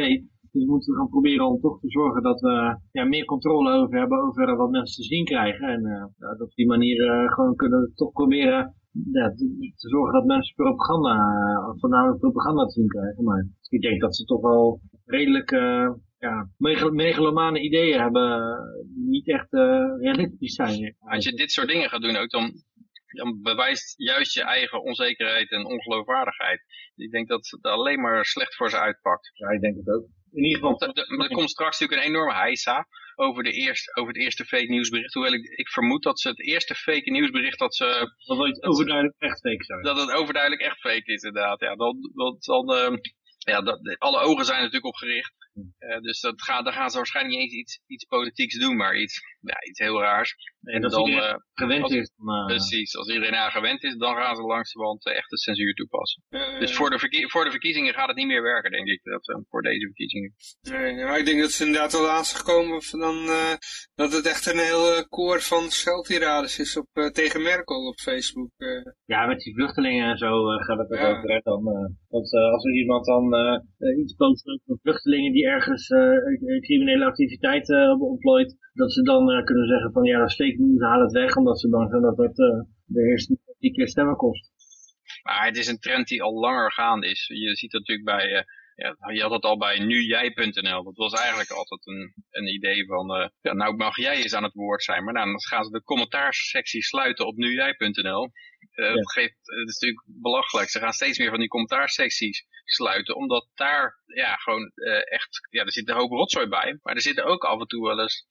Dus we gaan proberen om toch te zorgen dat we ja, meer controle over hebben over wat mensen te zien krijgen. En uh, dat op die manier uh, gewoon kunnen toch proberen te, zorgen dat mensen propaganda, uh, voornamelijk propaganda te zien krijgen. Maar ik denk dat ze toch wel redelijk ja, megalomane ideeën hebben die niet echt realistisch zijn. Als je dit soort dingen gaat doen ook, dan dan bewijst juist je eigen onzekerheid en ongeloofwaardigheid. Ik denk dat het alleen maar slecht voor ze uitpakt. Ja, ik denk het ook. In ieder geval. Er, komt straks natuurlijk een enorme heisa over, de eerste, over het eerste fake nieuwsbericht. Hoewel ik, ik vermoed dat ze het eerste fake nieuwsbericht dat ze... Dat het overduidelijk echt fake zijn. Dat het overduidelijk echt fake is inderdaad. Ja, dan, dan, dan, uh, ja, dat, alle ogen zijn natuurlijk op gericht. Uh, dus dat gaat, daar gaan ze waarschijnlijk niet eens iets, iets politieks doen, maar iets, ja, iets heel raars. En, en dan, uh, gewend als, is. Dan, precies, als iedereen daar gewend is, dan gaan ze langzamerhand uh, echt de censuur toepassen. dus voor de, voor de verkiezingen gaat het niet meer werken, denk ik, dat, voor deze verkiezingen. Nee, maar ik denk dat ze inderdaad al laatst gekomen dan, dat het echt een heel koor van scheldtirades is op, tegen Merkel op Facebook. Ja, met die vluchtelingen en zo gaat het ook ja. over. Dan, want als er iemand dan iets post over vluchtelingen die ergens uh, criminele activiteiten hebben ontplooit, dat ze dan kunnen zeggen van ja, dat is fake news, haal het weg, omdat ze bang zijn dat dat uh, de heersende keer stemmen kost. Maar het is een trend die al langer gaande is. Je ziet het natuurlijk bij, ja, je had het al bij nujij.nl. Dat was eigenlijk altijd een, een idee van, ja, nou mag jij eens aan het woord zijn. Maar nou, dan gaan ze de commentaarsectie sluiten op nujij.nl. Uh, ja. het, geeft, het is natuurlijk belachelijk. Ze gaan steeds meer van die commentaarsecties sluiten, omdat daar ja, gewoon uh, echt, ja, er zit een hoop rotzooi bij, maar er zitten ook af en toe wel eens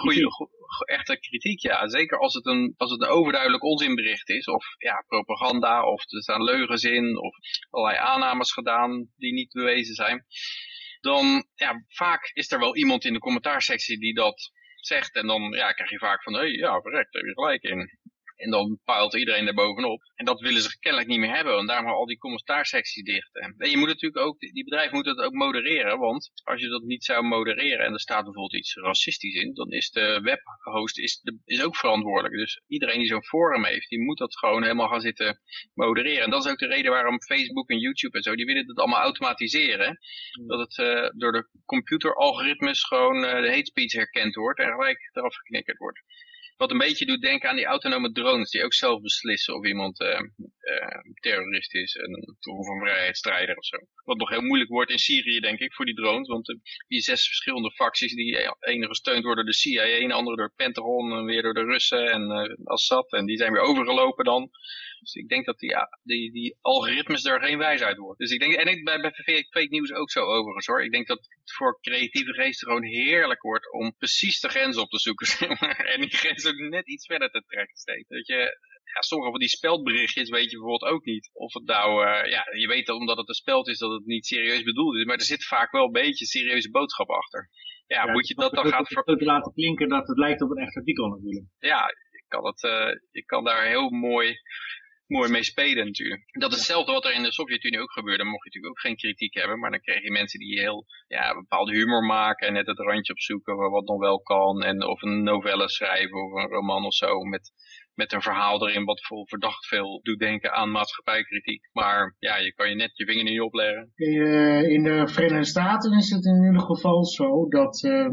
goede, go echte kritiek, ja. Zeker als het, een, als het een overduidelijk onzinbericht is, of ja, propaganda, of er staan leugens in, of allerlei aannames gedaan die niet bewezen zijn. Dan, ja, vaak is er wel iemand in de commentaarsectie die dat zegt, en dan ja, krijg je vaak van, hé, hey, ja, correct, daar heb je gelijk in. En dan puilt iedereen er bovenop. En dat willen ze kennelijk niet meer hebben. Want daarom al die commentaarsecties dicht. En je moet natuurlijk ook, die bedrijf moet het ook modereren. Want als je dat niet zou modereren en er staat bijvoorbeeld iets racistisch in. Dan is de webhost is, de, is ook verantwoordelijk. Dus iedereen die zo'n forum heeft, die moet dat gewoon helemaal gaan zitten modereren. En dat is ook de reden waarom Facebook en YouTube en zo, die willen het allemaal automatiseren. Dat het uh, door de computeralgoritmes gewoon uh, de hate speech herkend wordt en gelijk eraf geknikkerd wordt. Wat een beetje doet denken aan die autonome drones, die ook zelf beslissen of iemand uh, terrorist is en, of een vrijheidsstrijder of zo. Wat nog heel moeilijk wordt in Syrië, denk ik, voor die drones. Want uh, die zes verschillende facties, die ene gesteund worden door de CIA, een andere door Pentagon, en weer door de Russen en Assad. En die zijn weer overgelopen dan. Dus ik denk dat die, ja, die, die algoritmes er geen wijsheid worden. Dus ik denk, en ik, bij, bij fake news ook zo overigens hoor. Ik denk dat het voor creatieve geesten gewoon heerlijk wordt om precies de grens op te zoeken. en die grens ook net iets verder te trekken steeds. Dat je, ja, sommige van die speldberichtjes weet je bijvoorbeeld ook niet. Of het nou, uh, ja, je weet omdat het een speld is dat het niet serieus bedoeld is. Maar er zit vaak wel een beetje serieuze boodschap achter. Ja, ja moet je dat dan gaan... Voor... te laten klinken dat het lijkt op een echt artikel natuurlijk. Ja, je kan, het, uh, je kan daar heel mooi mooi mee spelen natuurlijk. Dat is hetzelfde wat er in de Sovjet-Unie ook gebeurde. Dan mocht je natuurlijk ook geen kritiek hebben. Maar dan kreeg je mensen die heel ja, bepaalde humor maken. En net het randje opzoeken wat nog wel kan. En of een novelle schrijven of een roman of zo. Met, met een verhaal erin wat vol verdacht veel doet denken aan maatschappijkritiek. Maar ja, je kan je net je vinger niet opleggen. In de Verenigde Staten is het in ieder geval zo dat uh,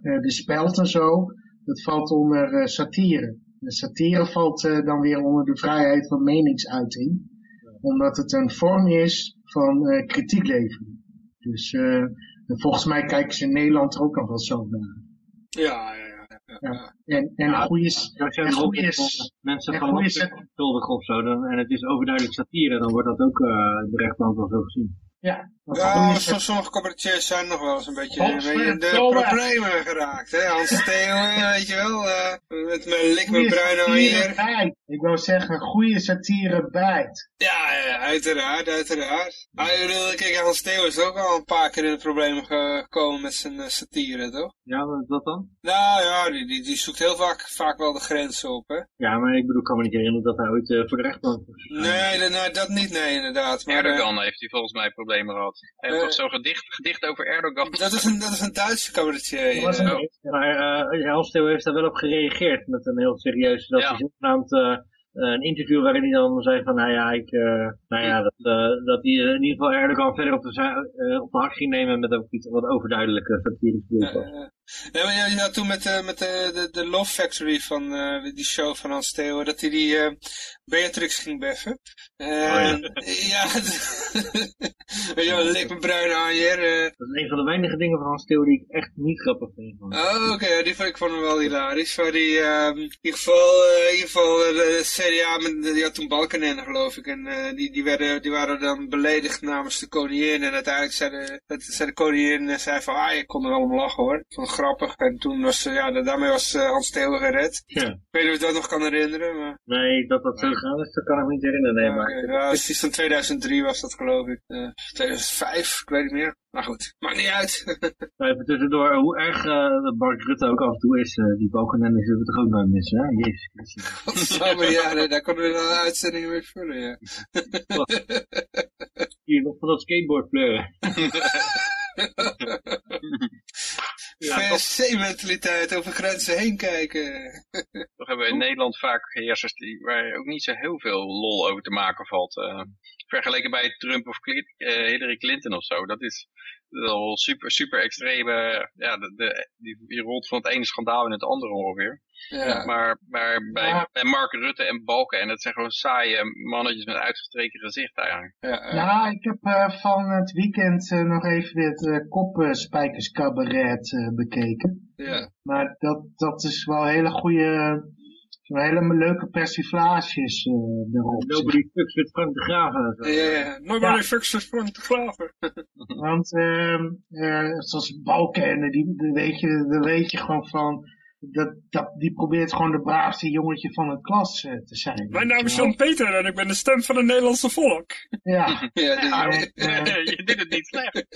de speld en zo, dat valt onder uh, satire. De satire valt uh, dan weer onder de vrijheid van meningsuiting. Omdat het een vorm is van uh, kritiek leveren. Dus uh, volgens mij kijken ze in Nederland er ook nog wel zo naar. Ja, ja, ja. En, en Ja, goede, Als je en bijvoorbeeld, goede, eh, mensen lastig schuldig of zo, dan, en het is overduidelijk satire, dan wordt dat ook eh, de rechtbank wel zo gezien. Ja, Ja, goede so- sommige cabaretiers zijn nog wel eens een beetje, een beetje in de problemen geraakt. Hè? Hans Steeuwen, weet je wel, eh, met mijn lik mijn bruine hier. bijt. Ik wou zeggen, goede satire bijt. Ja, ja, uiteraard, uiteraard. Maar ik bedoel, kijk, Hans Steeuwen is ook al een paar keer in de problemen gekomen met zijn eh, satire, toch? Ja, wat wat dan? Nou ja, die, die, die zoekt heel vaak, vaak wel de grenzen op, hè? Ja, maar ik bedoel, ik kan me niet herinneren dat hij ooit eh, voor de rechtbank was. Nee, dat- nee, dat niet, nee, inderdaad. Maar, eh, Erdogan heeft hij volgens mij problemen gehad. Hij heeft Eh, toch zo'n gedicht, gedicht over Erdogan. dat, is een, dat is een Duitse cabaretier. Dat was eh. Maar uh, heeft daar wel op gereageerd met een heel serieus, dat Ja. hij zogenaamd eh, een interview waarin hij dan zei van, nou ja, ik, eh, nou ja, dat, eh, dat hij in ieder geval Erdogan verder op de, eh, op de hak ging nemen met ook iets wat overduidelijke satirisch bedoeld was. Eh, maar je, je had toen met, de met de, de, de Love Factory van eh, die show van Hans Theo, dat hij die eh, Beatrix ging beffen. En, ja, je lik mijn bruine aanjer. eh. Dat is een van de weinige dingen van Hans Theo die ik echt niet grappig vind. Van. Oh, oké, ja, die vond ik vond hem wel hilarisch. Waar die, ehm, in ieder geval, eh, in ieder geval eh, de CDA, met, die had toen Balkenende geloof ik. En eh, die, die, werden, die waren dan beledigd namens de koningin. En uiteindelijk zei de, zei de koningin, eh, zei van, ah, ik kon er wel om lachen hoor. Grappig. En toen was, eh, ja, daarmee was eh, Hans Theo gered. Ja. Ik weet niet of je dat nog kan herinneren, maar... Nee, dat dat zo gegaan is, dat kan ik me niet herinneren. Nee, maar. Ja, precies van 2003 was dat geloof ik. Eh 2005, ik weet niet meer. Maar goed, maakt niet uit. Even tussendoor, hoe erg eh Mark Rutte ook af en toe is, eh, die Balkenende zullen we toch ook nooit missen, hè? Jezus. Godsamme, ja, nee, daar konden we wel een uitzending mee vullen, ja. Hier nog van dat skateboard pleuren. VSC-mentaliteit, over grenzen heen kijken. Toch hebben we in Nederland vaak heersers die, waar ook niet zo heel veel lol over te maken valt. eh. vergeleken bij Trump of Cli- eh, Hillary Clinton of zo. Dat is wel super, super extreme. Ja, de, de, die, die rolt van het ene schandaal in het andere ongeveer. Ja, Maar, maar bij, Ja. bij Mark Rutte en Balken, en dat zijn gewoon saaie mannetjes met uitgestreken gezicht eigenlijk. ja, ja. Ja, ik heb eh, van het weekend eh, nog even het uh, kopspijkerscabaret eh, bekeken. ja. Maar dat, dat is wel hele goede, zo'n hele leuke persiflages eh erop. Nobody fucks with Frank de Graven. Ja, ja. Nobody fucks with Frank de Graver. Want ehm eh, zoals Balken, die, die weet je, daar weet je gewoon van, dat, dat, die probeert gewoon de braafste jongetje van het klas eh, te zijn. Mijn naam is je wel. Jan Peter en ik ben de stem van het Nederlandse volk. Ja, Ja, die, en, eh, je doet het niet slecht.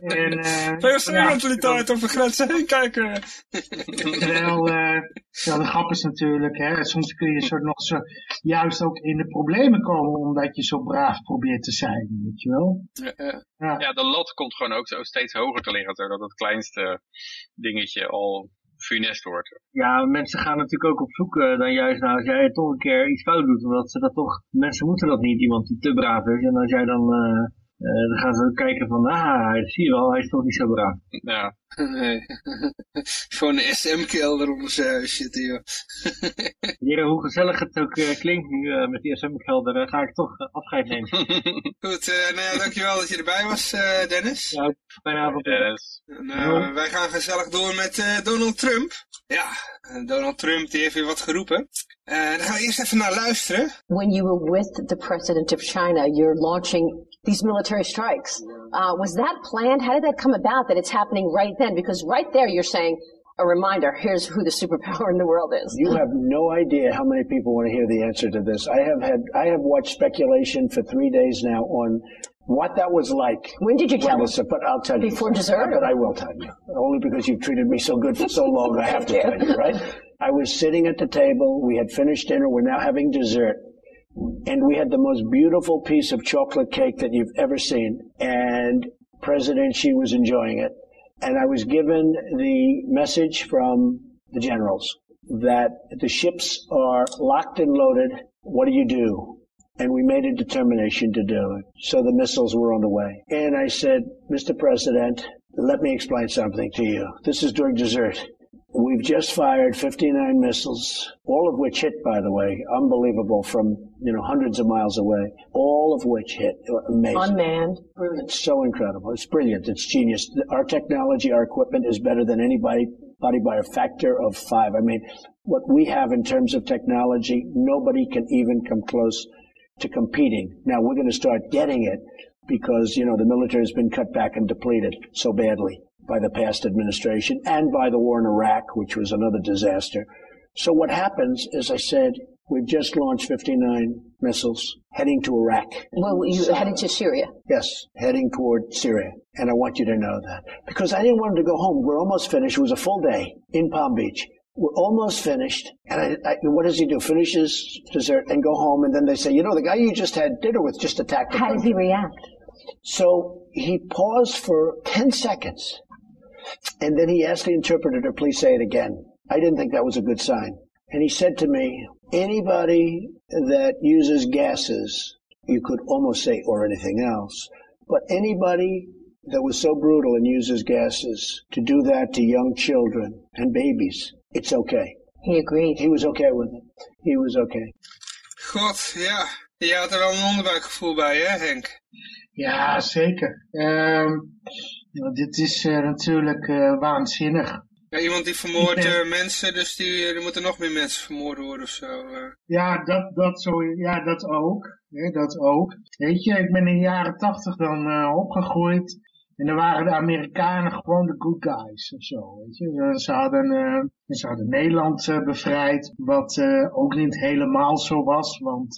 en, eh, ja, VOC-mentaliteit over grenzen heen kijken. Terwijl, eh, terwijl de grap is natuurlijk, hè, soms kun je soort nog zo, juist ook in de problemen komen omdat je zo braaf probeert te zijn, weet je wel. ja, ja. Ja, Ja, de lat komt gewoon ook zo steeds hoger te liggen, zodat het kleinste dingetje al funest wordt. Ja, mensen gaan natuurlijk ook op zoek eh, dan juist naar als jij toch een keer iets fout doet. Omdat ze dat toch, mensen moeten dat niet, iemand die te braaf is. En als jij dan, eh, eh, dan gaan ze ook kijken van, ah, zie je wel, hij is toch niet zo braaf. Ja, Nee. Gewoon een SM-kelder onder zijn huis zitten, joh. Heren, hoe gezellig het ook eh, klinkt nu eh, met die SM-kelder, eh, ga ik toch afscheid nemen. Goed, eh nou ja, dankjewel dat je erbij was, eh, Dennis. Ja, fijne avond. Dennis. En, eh, wij gaan gezellig door met eh, Donald Trump. Ja, Donald Trump die heeft weer wat geroepen. Eh daar gaan we eerst even naar luisteren. when you were with the president of China, you're launching these military strikes. Uh, was that planned? How did that come about that it's happening right then? Because right there you're saying, a reminder, here's who the superpower in the world is. You have no idea how many people want to hear the answer to this. I have had, I have watched speculation for three days now on what that was like. When did you tell this- but I'll tell you. Before dessert, But I will tell you. Only because you've treated me so good for so long, I have to tell you, right? I was sitting at the table. We had finished dinner. We're now having dessert. And we had the most beautiful piece of chocolate cake that you've ever seen. And President Xi was enjoying it. And I was given the message from the generals that the ships are locked and loaded. What do you do? And we made a determination to do it. So the missiles were on the way. And I said, Mr. President, let me explain something to you. This is during dessert. We've just fired 59 missiles, all of which hit, by the way, unbelievable from, you know, hundreds of miles away, all of which hit. Uh, amazing. Unmanned. Brilliant. It's so incredible. It's brilliant. It's genius. Our technology, our equipment is better than anybody body by a factor of five. I mean, what we have in terms of technology, nobody can even come close to competing. Now we're going to start getting it because, you know, the military has been cut back and depleted so badly by the past administration and by the war in Iraq, which was another disaster. So what happens, as I said, we've just launched 59 missiles heading to Iraq. Well, you So- headed to Syria. Yes, heading toward Syria. And I want you to know that. Because I didn't want him to go home. We're almost finished. It was a full day in Palm Beach. We're almost finished. And I, I, what does he do? Finish his dessert and go home. And then they say, you know, the guy you just had dinner with just attacked How does he react? So he paused for 10 seconds. And then he asked the interpreter to please say it again. I didn't think that was a good sign. And he said to me, anybody that uses gases, you could almost say, or anything else, but anybody that was so brutal and uses gases to do that to young children and babies, it's okay. He agreed. He was okay with it. He was okay. God, ja. Je had er wel een onderbuikgevoel bij, hè Henk? Ja, zeker. Ehm, nou, dit is eh, natuurlijk eh, waanzinnig. Ja, iemand die vermoordt Ja. eh, mensen, dus die, er moeten nog meer mensen vermoord worden of zo. Ja, dat, dat, zo, ja, dat ook. Hè, dat ook. Weet je, ik ben in de jaren tachtig dan opgegroeid. En dan waren de Amerikanen gewoon de good guys of zo. Weet je. Ze- hadden, eh, ze hadden Nederland bevrijd. Wat ook niet helemaal zo was. Want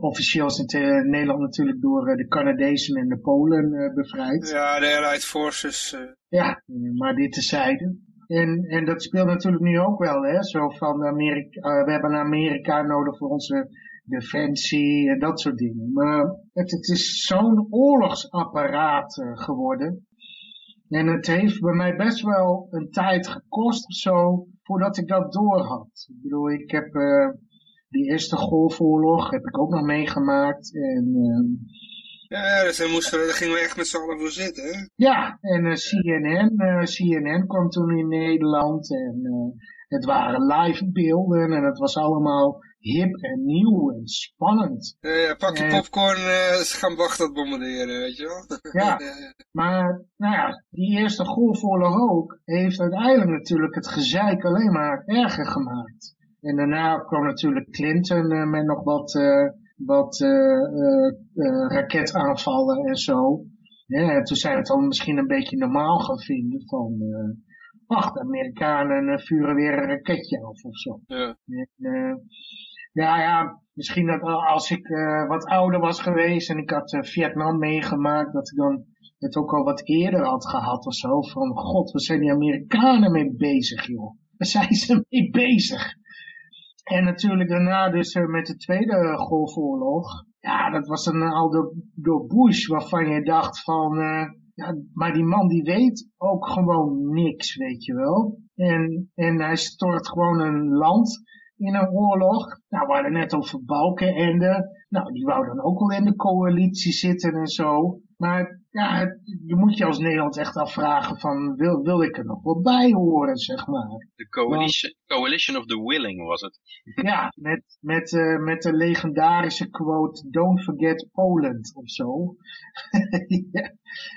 officieel is het, eh, Nederland natuurlijk door eh, de Canadezen en de Polen eh, bevrijd. Ja, de Allied Forces. eh. Ja, eh, maar dit tezijde. En, en dat speelt natuurlijk nu ook wel, hè. Zo van Amerika, eh, we hebben Amerika nodig voor onze defensie en dat soort dingen. Maar het, het is zo'n oorlogsapparaat eh, geworden. En het heeft bij mij best wel een tijd gekost of zo, voordat ik dat door had. Ik bedoel, ik heb eh, die eerste golfoorlog heb ik ook nog meegemaakt. En ehm, Ja, dus daar, moesten daar gingen we echt met z'n allen voor zitten, hè? Ja, en eh, CNN, eh, CNN kwam toen in Nederland en eh, het waren live beelden en het was allemaal hip en nieuw en spannend. Eh, ja, pak je Eh. popcorn, eh, ze gaan Bagdad bombarderen, weet je wel? Ja. Eh, Maar nou ja, die eerste golfoorlog ook heeft uiteindelijk natuurlijk het gezeik alleen maar erger gemaakt. En daarna kwam natuurlijk Clinton eh, met nog wat, eh, wat eh, raketaanvallen en zo. Ja, en toen zijn we het dan misschien een beetje normaal gaan vinden van... ach, de Amerikanen vuren weer een raketje af of zo. ja. En, ja, ja, misschien dat als ik wat ouder was geweest en ik had Vietnam meegemaakt, dat ik dan het ook al wat eerder had gehad of zo. Van, god, waar zijn die Amerikanen mee bezig, joh? Waar zijn ze mee bezig? En natuurlijk daarna dus eh, met de Tweede Golfoorlog. Ja, dat was dan al door, door Bush, waarvan je dacht van... eh, ja, maar die man die weet ook gewoon niks, weet je wel. En, en hij stort gewoon een land in een oorlog. Nou, we hadden net over Balkenende. Nou, die wou dan ook wel in de coalitie zitten en zo. Maar ja, het- je moet je als Nederland echt afvragen van, wil, wil ik er nog wel bij horen, zeg maar. De coalition, coalition of the Willing was het. Ja, met, met, eh, met de legendarische quote, don't forget Poland of zo. ja.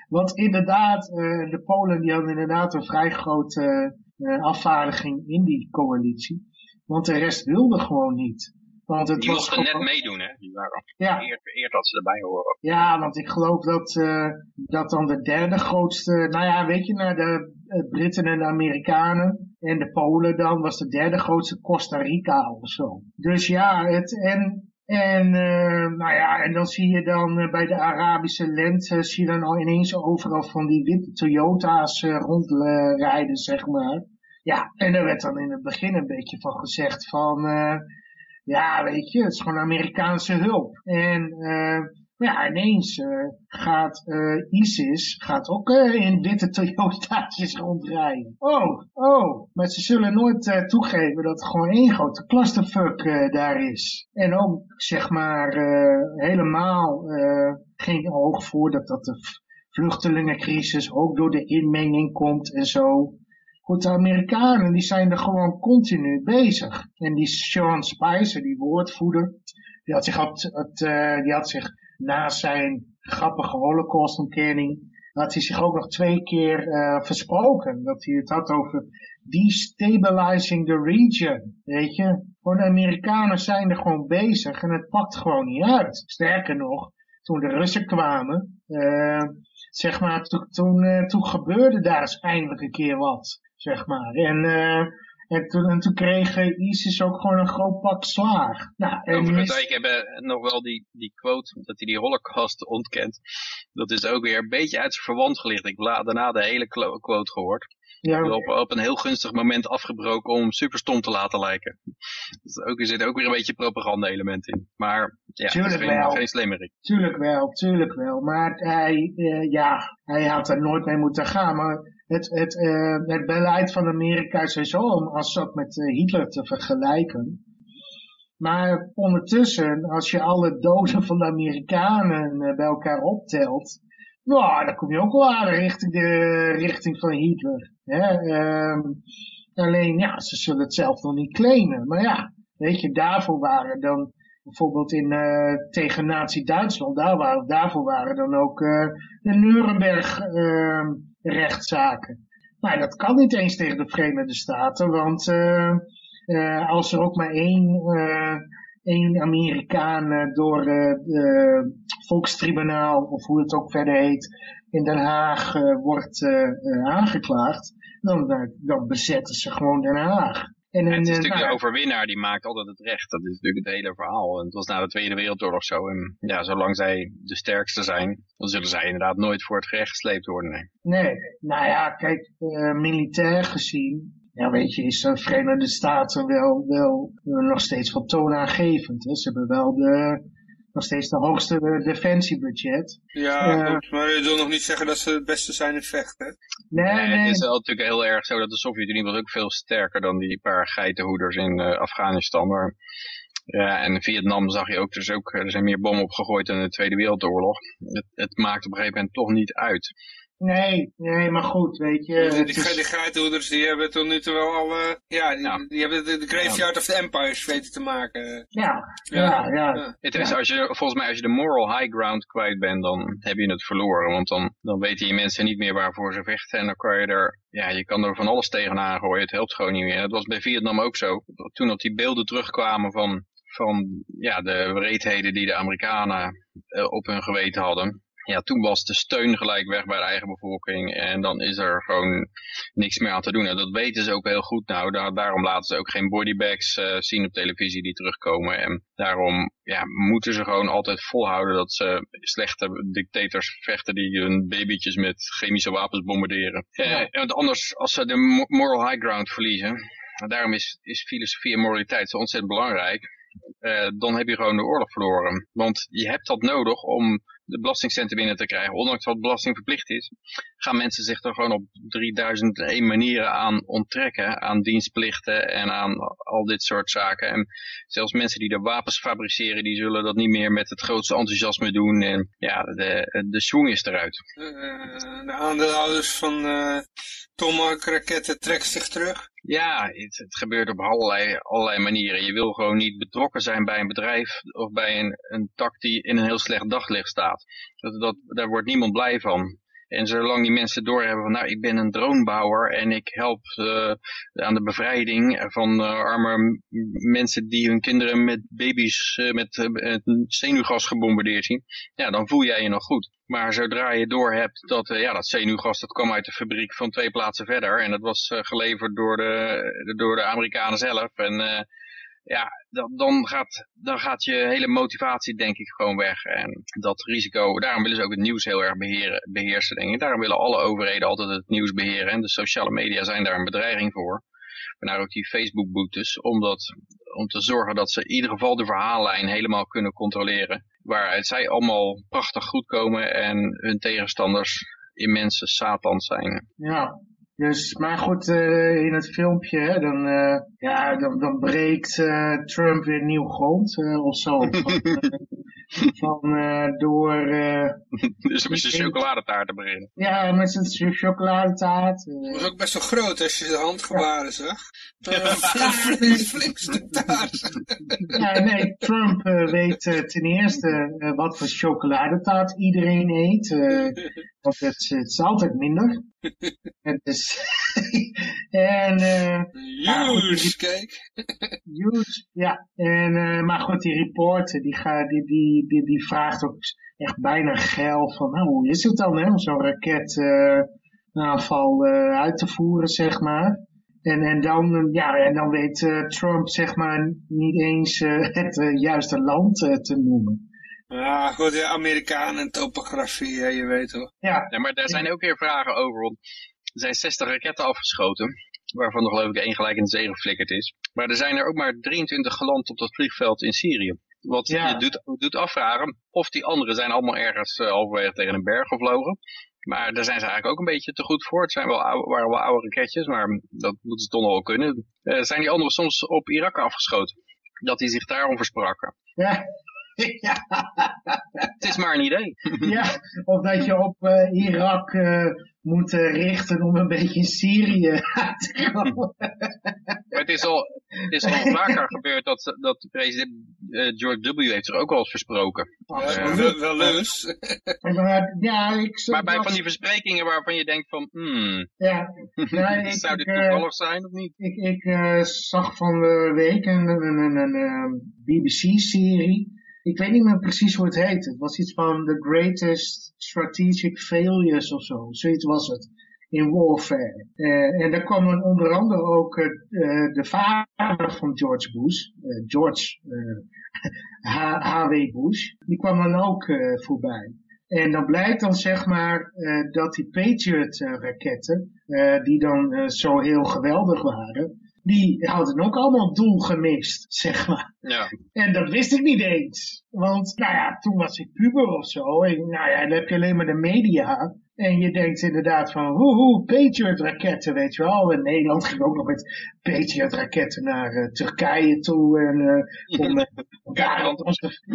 Want inderdaad, eh, de Polen die hadden inderdaad een vrij grote eh, afvaardiging in die coalitie. Want de rest wilde gewoon niet. Want het Die was mochten net meedoen, hè? Die waren Ja. eer, dat ze erbij horen. Ja, want ik geloof dat, eh, dat dan de derde grootste, nou ja, weet je, na de eh, Britten en de Amerikanen en de Polen dan, was de derde grootste Costa Rica of zo. Dus ja, het, en, en, eh, nou ja, en dan zie je dan bij de Arabische lente, zie je dan al ineens overal van die witte Toyota's rondrijden, zeg maar. Ja, en er werd dan in het begin een beetje van gezegd van, ja, weet je, het is gewoon Amerikaanse hulp. En eh, ja, ineens eh, gaat eh, ISIS gaat ook in witte Toyota's rondrijden. Oh, oh, maar ze zullen nooit toegeven dat er gewoon één grote clusterfuck daar is. En ook, zeg maar, helemaal geen oog voor dat dat de vluchtelingencrisis ook door de inmenging komt en zo. Goed, de Amerikanen die zijn er gewoon continu bezig. En die Sean Spicer, die woordvoerder, die had zich, had, eh, die had zich na zijn grappige holocaustontkenning, had hij zich ook nog twee keer uh, versproken. Dat hij het had over destabilizing the region. Weet je, gewoon de Amerikanen zijn er gewoon bezig en het pakt gewoon niet uit. Sterker nog, toen de Russen kwamen, uh, zeg maar, toen, uh, toen gebeurde daar eens eindelijk een keer wat, zeg maar. En, uh, en, toen, en toen kreeg ISIS ook gewoon een groot pak slaag. Nou, en Over is... nog wel die, die quote, dat hij die holocaust ontkent. Dat is ook weer een beetje uit zijn verwant gelicht. Ik heb daarna de hele quote gehoord. Ja. Op, op, een heel gunstig moment afgebroken om super stom te laten lijken. Dus ook, er zit ook weer een beetje propaganda element in. Maar ja, tuurlijk geen, wel. geen slimmerik. Tuurlijk wel, tuurlijk wel. Maar hij, uh, ja, hij had er nooit mee moeten gaan. Maar het, uh, het beleid van Amerika is sowieso om ook met uh, Hitler te vergelijken. Maar ondertussen, als je alle doden van de Amerikanen bij elkaar optelt, nou, dan kom je ook wel aan richting de richting van Hitler. Hè? Um, alleen, ja, ze zullen het zelf nog niet claimen. Maar ja, weet je, daarvoor waren dan bijvoorbeeld in, tegen Nazi-Duitsland, daar daarvoor waren dan ook de Nuremberg uh, rechtszaken. Maar dat kan niet eens tegen de Verenigde Staten, want uh, als er ook maar één één Amerikaan uh, door het uh, volkstribunaal, of hoe het ook verder heet, in Den Haag uh, wordt aangeklaagd, dan, dan bezetten ze gewoon Den Haag. En, en het is natuurlijk de overwinnaar die maakt altijd het recht. Dat is natuurlijk het hele verhaal. En het was na de Tweede Wereldoorlog zo. En ja, zolang zij de sterkste zijn, dan zullen zij inderdaad nooit voor het gerecht gesleept worden. Nee, nee. nou ja, kijk, militair gezien ja, weet je, is de Verenigde Staten wel, wel nog steeds wel toonaangevend. Hè? Ze hebben wel de, nog steeds de hoogste defensiebudget. Ja, uh, maar je wil nog niet zeggen dat ze het beste zijn in vechten. Nee, nee, Het is natuurlijk heel erg zo dat de Sovjet-Unie was ook veel sterker dan die paar geitenhoeders in uh, Afghanistan. Maar ja, en in Vietnam zag je ook, dus ook, er zijn meer bommen opgegooid dan in de Tweede Wereldoorlog. Het, het maakt op een gegeven moment toch niet uit. Nee, nee, maar goed, weet je. Die, die, is... die geitenhoeders, die hebben tot nu toe wel al, uh, ja, die, die, hebben de, de Graveyard ja. of the Empires weten te maken. Ja, ja, ja. Het is, als je, volgens mij, als je de moral high ground kwijt bent, dan heb je het verloren. Want dan, dan weten je mensen niet meer waarvoor ze vechten. En dan kan je er, ja, je kan er van alles tegenaan gooien. Het helpt gewoon niet meer. Dat was bij Vietnam ook zo. Toen dat die beelden terugkwamen van, van ja, de wreedheden die de Amerikanen uh, op hun geweten hadden ja, toen was de steun gelijk weg bij de eigen bevolking. En dan is er gewoon niks meer aan te doen. En dat weten ze ook heel goed nou. Daar, daarom laten ze ook geen bodybags uh, zien op televisie die terugkomen. En daarom ja, moeten ze gewoon altijd volhouden dat ze slechte dictators vechten die hun babytjes met chemische wapens bombarderen. Ja. En anders, als ze de moral high ground verliezen, daarom is, is filosofie en moraliteit zo ontzettend belangrijk. Uh, dan heb je gewoon de oorlog verloren. Want je hebt dat nodig om de belastingcenten binnen te krijgen, ondanks wat belasting verplicht is, gaan mensen zich er gewoon op 3001 manieren aan onttrekken, aan dienstplichten en aan al dit soort zaken. En zelfs mensen die de wapens fabriceren, die zullen dat niet meer met het grootste enthousiasme doen. En ja, de, de swing is eruit. Uh, de aandeelhouders van uh, Tomahawk raketten trekken zich terug. Ja, het, het, gebeurt op allerlei, allerlei manieren. Je wil gewoon niet betrokken zijn bij een bedrijf of bij een, een tak die in een heel slecht daglicht staat. Dat, dat, daar wordt niemand blij van. En zolang die mensen doorhebben van, nou, ik ben een dronebouwer en ik help uh, aan de bevrijding van uh, arme mensen die hun kinderen met baby's uh, met zenuwgas gebombardeerd zien, ja, dan voel jij je nog goed. Maar zodra je door hebt dat, ja, dat zenuwgas, dat kwam uit de fabriek van twee plaatsen verder en dat was geleverd door de, door de Amerikanen zelf en ja, dan, gaat, dan gaat je hele motivatie denk ik gewoon weg. En dat risico, daarom willen ze ook het nieuws heel erg beheren, beheersen denk. Daarom willen alle overheden altijd het nieuws beheren. En de sociale media zijn daar een bedreiging voor. Vandaar ook die Facebook boetes, omdat, om te zorgen dat ze in ieder geval de verhaallijn helemaal kunnen controleren. Waaruit zij allemaal prachtig goed komen en hun tegenstanders immense Satan zijn. Ja, dus, maar goed, uh, in het filmpje, hè, dan, uh, ja, dan, dan breekt uh, Trump weer nieuw grond of zo. van uh, door... Uh, dus met zijn chocoladetaart te beginnen. Ja, met zijn chocoladetaart. Uh. Dat was ook best wel groot als je de handgebaren ja. zag. flinkste taart. ja, nee, Trump weet ten eerste wat voor chocoladetaart iedereen eet. want het, het is altijd minder. en... Huge, kijk. Huge, ja. En, maar goed, die reporter, die, gaat, die, die, die, die vraagt ook echt bijna geil van, nou, hoe is het dan, hè, om zo'n raketaanval uh, uit te voeren, zeg maar. En, en, dan, ja, en dan weet uh, Trump, zeg maar, niet eens uh, het juiste land te noemen. Ja, goed, de Amerikanen en topografie, je weet wel. Ja. ja, maar daar zijn ook weer vragen over. Want er zijn 60 raketten afgeschoten waarvan er geloof ik één gelijk in de zee geflikkerd is. Maar er zijn er ook maar 23 geland op dat vliegveld in Syrië. Wat je doet, doet afvragen of die anderen zijn allemaal ergens uh, halverwege tegen een berg gevlogen. Maar daar zijn ze eigenlijk ook een beetje te goed voor. Het zijn wel oude, waren wel oude raketjes, maar dat moeten ze toch nog wel kunnen. Uh, zijn die anderen soms op Irak afgeschoten? Dat die zich daarom verspraken. Ja, ja. Het is maar een idee. ja, of dat je op uh, Irak uh, moet uh, richten om een beetje Syrië uit te komen. het is al, het is al vaker gebeurd dat, dat president George W. heeft er ook al eens versproken. Ja, wel, maar, ja, ik maar bij van die versprekingen waarvan je denkt van, hmm, ja, ja, ik, zou dit toevallig zijn of niet? Ik, ik zag van de week een, een, een, een BBC-serie ik weet niet meer precies hoe het heet. Het was iets van The Greatest Strategic Failures of zo. Zoiets was het. In warfare. Uh, en daar kwam onder andere ook uh, de vader van George Bush, uh, George H.W. Bush, die kwam dan ook voorbij. En dan blijkt dan zeg maar dat die Patriot raketten, die dan zo heel geweldig waren, die hadden ook allemaal doel gemist, zeg maar. Ja. En dat wist ik niet eens. Want, nou ja, toen was ik puber of zo. En, nou ja, dan heb je alleen maar de media. En je denkt inderdaad van, woehoe, Patriot-raketten, weet je wel. En Nederland ging ook nog met Patriot-raketten naar uh, Turkije toe. En uh, om uh, daar,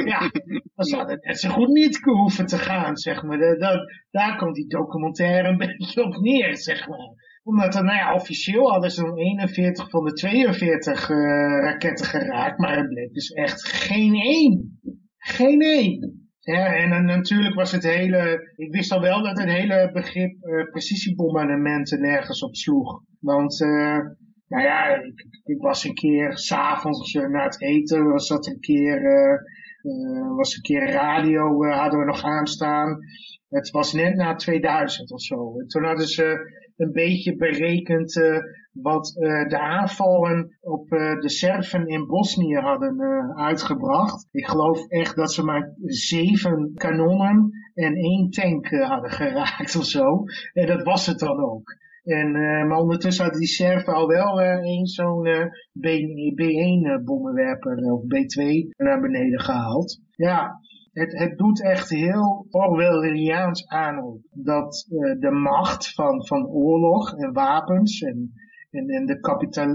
ja, dan zou het net zo goed niet hoeven te gaan, zeg maar. Dat, dat, daar komt die documentaire een beetje op neer, zeg maar omdat er, nou ja, officieel hadden ze dan 41 van de 42 uh, raketten geraakt, maar het bleek dus echt geen één. Geen één. Ja, en, en natuurlijk was het hele, ik wist al wel dat het hele begrip uh, precisiebombardementen nergens op sloeg. Want, uh, nou ja, ik, was een keer s'avonds uh, na het eten, was dat een keer, was een keer radio, hadden we nog aanstaan. Het was net na 2000 of zo. En toen hadden ze een beetje berekend uh, wat de aanvallen op de Serven in Bosnië hadden uitgebracht. Ik geloof echt dat ze maar zeven kanonnen en één tank hadden geraakt of zo. En dat was het dan ook. En, maar ondertussen hadden die Serven al wel eens zo'n B1 bommenwerper of B2 naar beneden gehaald. Ja, het, het doet echt heel Orwelliaans aan dat de macht van, van oorlog en wapens en, en, de kapitaal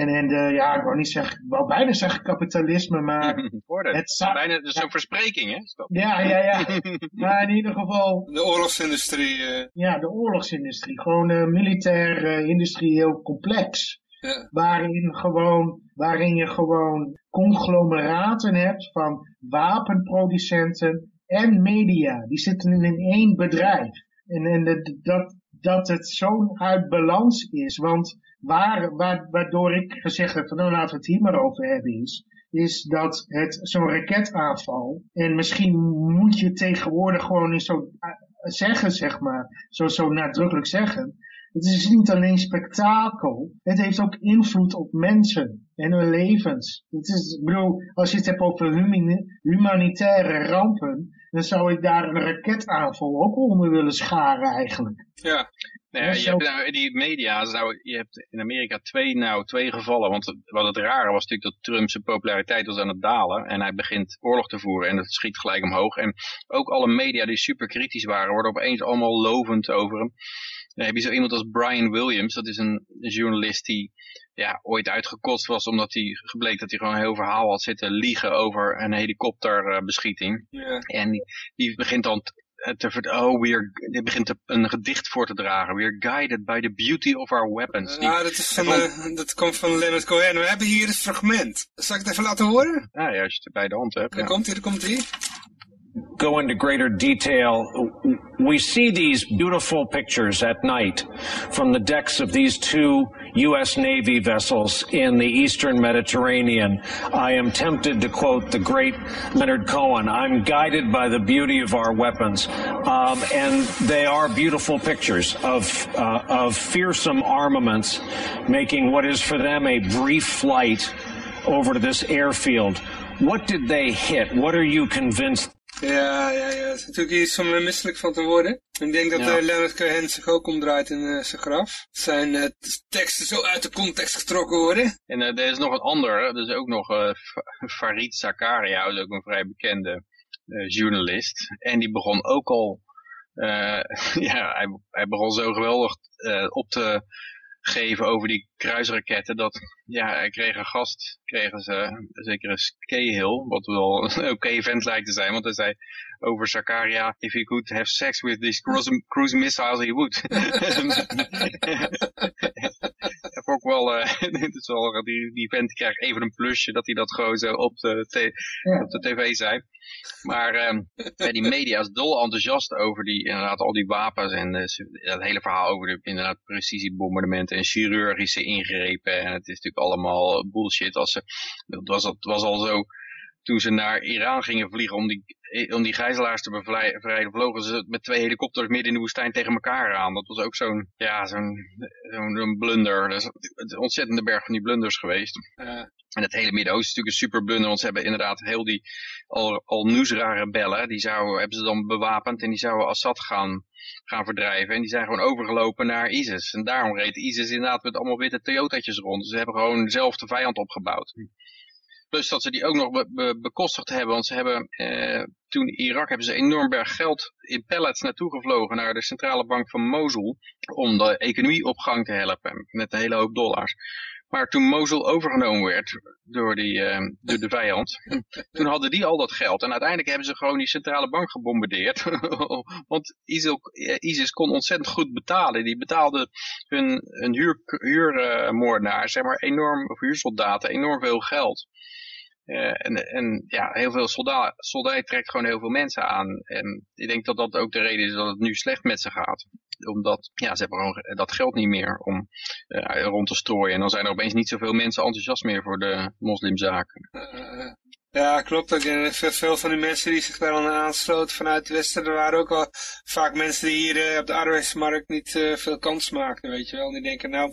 en, en de, ja, ik wou niet zeggen, ik wou bijna zeggen kapitalisme, maar... het zou... Bijna, dus zo'n verspreking, hè? Stop. Ja, ja, ja. maar in ieder geval... De oorlogsindustrie. Uh... Ja, de oorlogsindustrie. Gewoon een uh, militair, uh, industrieel complex. Ja. Waarin, gewoon, waarin je gewoon conglomeraten hebt van wapenproducenten en media. Die zitten in één bedrijf. En, en de, dat, dat het zo'n uit balans is. Want waar, waar, waardoor ik gezegd heb van nou laten we het hier maar over hebben is. Is dat het zo'n raketaanval. En misschien moet je tegenwoordig gewoon eens zo eh, zeggen, zeg maar. Zo, zo nadrukkelijk zeggen. Het is niet alleen spektakel, het heeft ook invloed op mensen en hun levens. Het is, bedoel, als je het hebt over humanitaire rampen, dan zou ik daar een raketaanval ook onder willen scharen eigenlijk. Ja, nou ja, je hebt nou, die media, nou, je hebt in Amerika twee, nou, twee gevallen. Want wat het rare was natuurlijk dat Trump zijn populariteit was aan het dalen. En hij begint oorlog te voeren en dat schiet gelijk omhoog. En ook alle media die super kritisch waren, worden opeens allemaal lovend over hem. Dan heb je zo iemand als Brian Williams, dat is een, een journalist die ja, ooit uitgekost was omdat hij gebleek dat hij gewoon een heel verhaal had zitten liegen over een helikopterbeschieting. Ja. En die, die begint dan te oh, we are, die begint te- een gedicht voor te dragen. We are guided by the beauty of our weapons. Die- Ja, dat, is van, eh, dat komt van Leonard Cohen. We hebben hier het fragment. Zal ik het even laten horen? ah, ja, als je het bij de hand hebt. Daar Ja. komt hij, daar komt hij. go into greater detail. We see these beautiful pictures at night from the decks of these two U.S. Navy vessels in the eastern Mediterranean. I am tempted to quote the great Leonard Cohen. I'm guided by the beauty of our weapons. Um, and they are beautiful pictures of, uh, of fearsome armaments making what is for them a brief flight over to this airfield. What did they hit? What are you convinced Ja, ja, ja. Het is natuurlijk iets om er misselijk van te worden. Ik denk dat Ja. eh, Leonard Cohen zich ook omdraait in eh, zijn graf. Zijn eh, teksten zo uit de context getrokken worden. En eh, er is nog een ander, er is ook nog eh, Fa- Farid Zakaria, is ook een vrij bekende eh, journalist. En die begon ook al, eh, ja, hij, hij begon zo geweldig eh, op te geven over die kruisraketten, dat, ja, hij kreeg een gast, kregen ze, zeker een Cahill, wat wel een oké vent lijkt te zijn, want hij zei over Zakaria, if he could have sex with these cruise, cruise missiles, he would. Dat vond ik wel, eh, dit is wel, die, die vent krijgt even een plusje dat hij dat gewoon zo op de, Ja. op de tv zei. Maar ehm, die media is dol enthousiast over die, inderdaad, al die wapens en eh, het hele verhaal over de, inderdaad, precisiebombardementen en chirurgische ingrepen. En het is natuurlijk allemaal bullshit. Als ze, dat was, het was al zo, toen ze naar Iran gingen vliegen om die, om die gijzelaars te bevrijden, vlogen ze met twee helikopters midden in de woestijn tegen elkaar aan. Dat was ook zo'n, ja, zo'n, zo'n blunder. Dat is een ontzettende berg van die blunders geweest. Eh, En het hele Midden-Oosten is natuurlijk een super blunder, want ze hebben inderdaad heel die al, al Nusra-rebellen, die zouden, hebben ze dan bewapend en die zouden Assad gaan, gaan verdrijven. En die zijn gewoon overgelopen naar ISIS. En daarom reed ISIS inderdaad met allemaal witte Toyota's rond. Ze hebben gewoon zelf de vijand opgebouwd. Plus dat ze die ook nog be- be- bekostigd hebben, want ze hebben eh, toen Irak hebben ze enorm berg geld in pallets naartoe gevlogen naar de centrale bank van Mosul om de economie op gang te helpen met een hele hoop dollars. Maar toen Mosul overgenomen werd door, die, eh, door de vijand, toen hadden die al dat geld. En uiteindelijk hebben ze gewoon die centrale bank gebombardeerd. Want ISIL, eh, ISIS kon ontzettend goed betalen. Die betaalden hun, hun huur, huurmoordenaars, zeg maar, enorm, of huursoldaten, enorm veel geld. Eh, en, en ja, heel veel soldaat, soldaat trekt gewoon heel veel mensen aan. En ik denk dat dat ook de reden is dat het nu slecht met ze gaat. Omdat, ja, ze hebben gewoon dat geld niet meer om eh, rond te strooien. En dan zijn er opeens niet zoveel mensen enthousiast meer voor de moslimzaken. eh, ja, klopt ook. En veel, van die mensen die zich daar dan aansloten vanuit het westen, er waren ook al vaak mensen die hier eh, op de arbeidsmarkt niet veel kans maakten, weet je wel. En die denken, nou,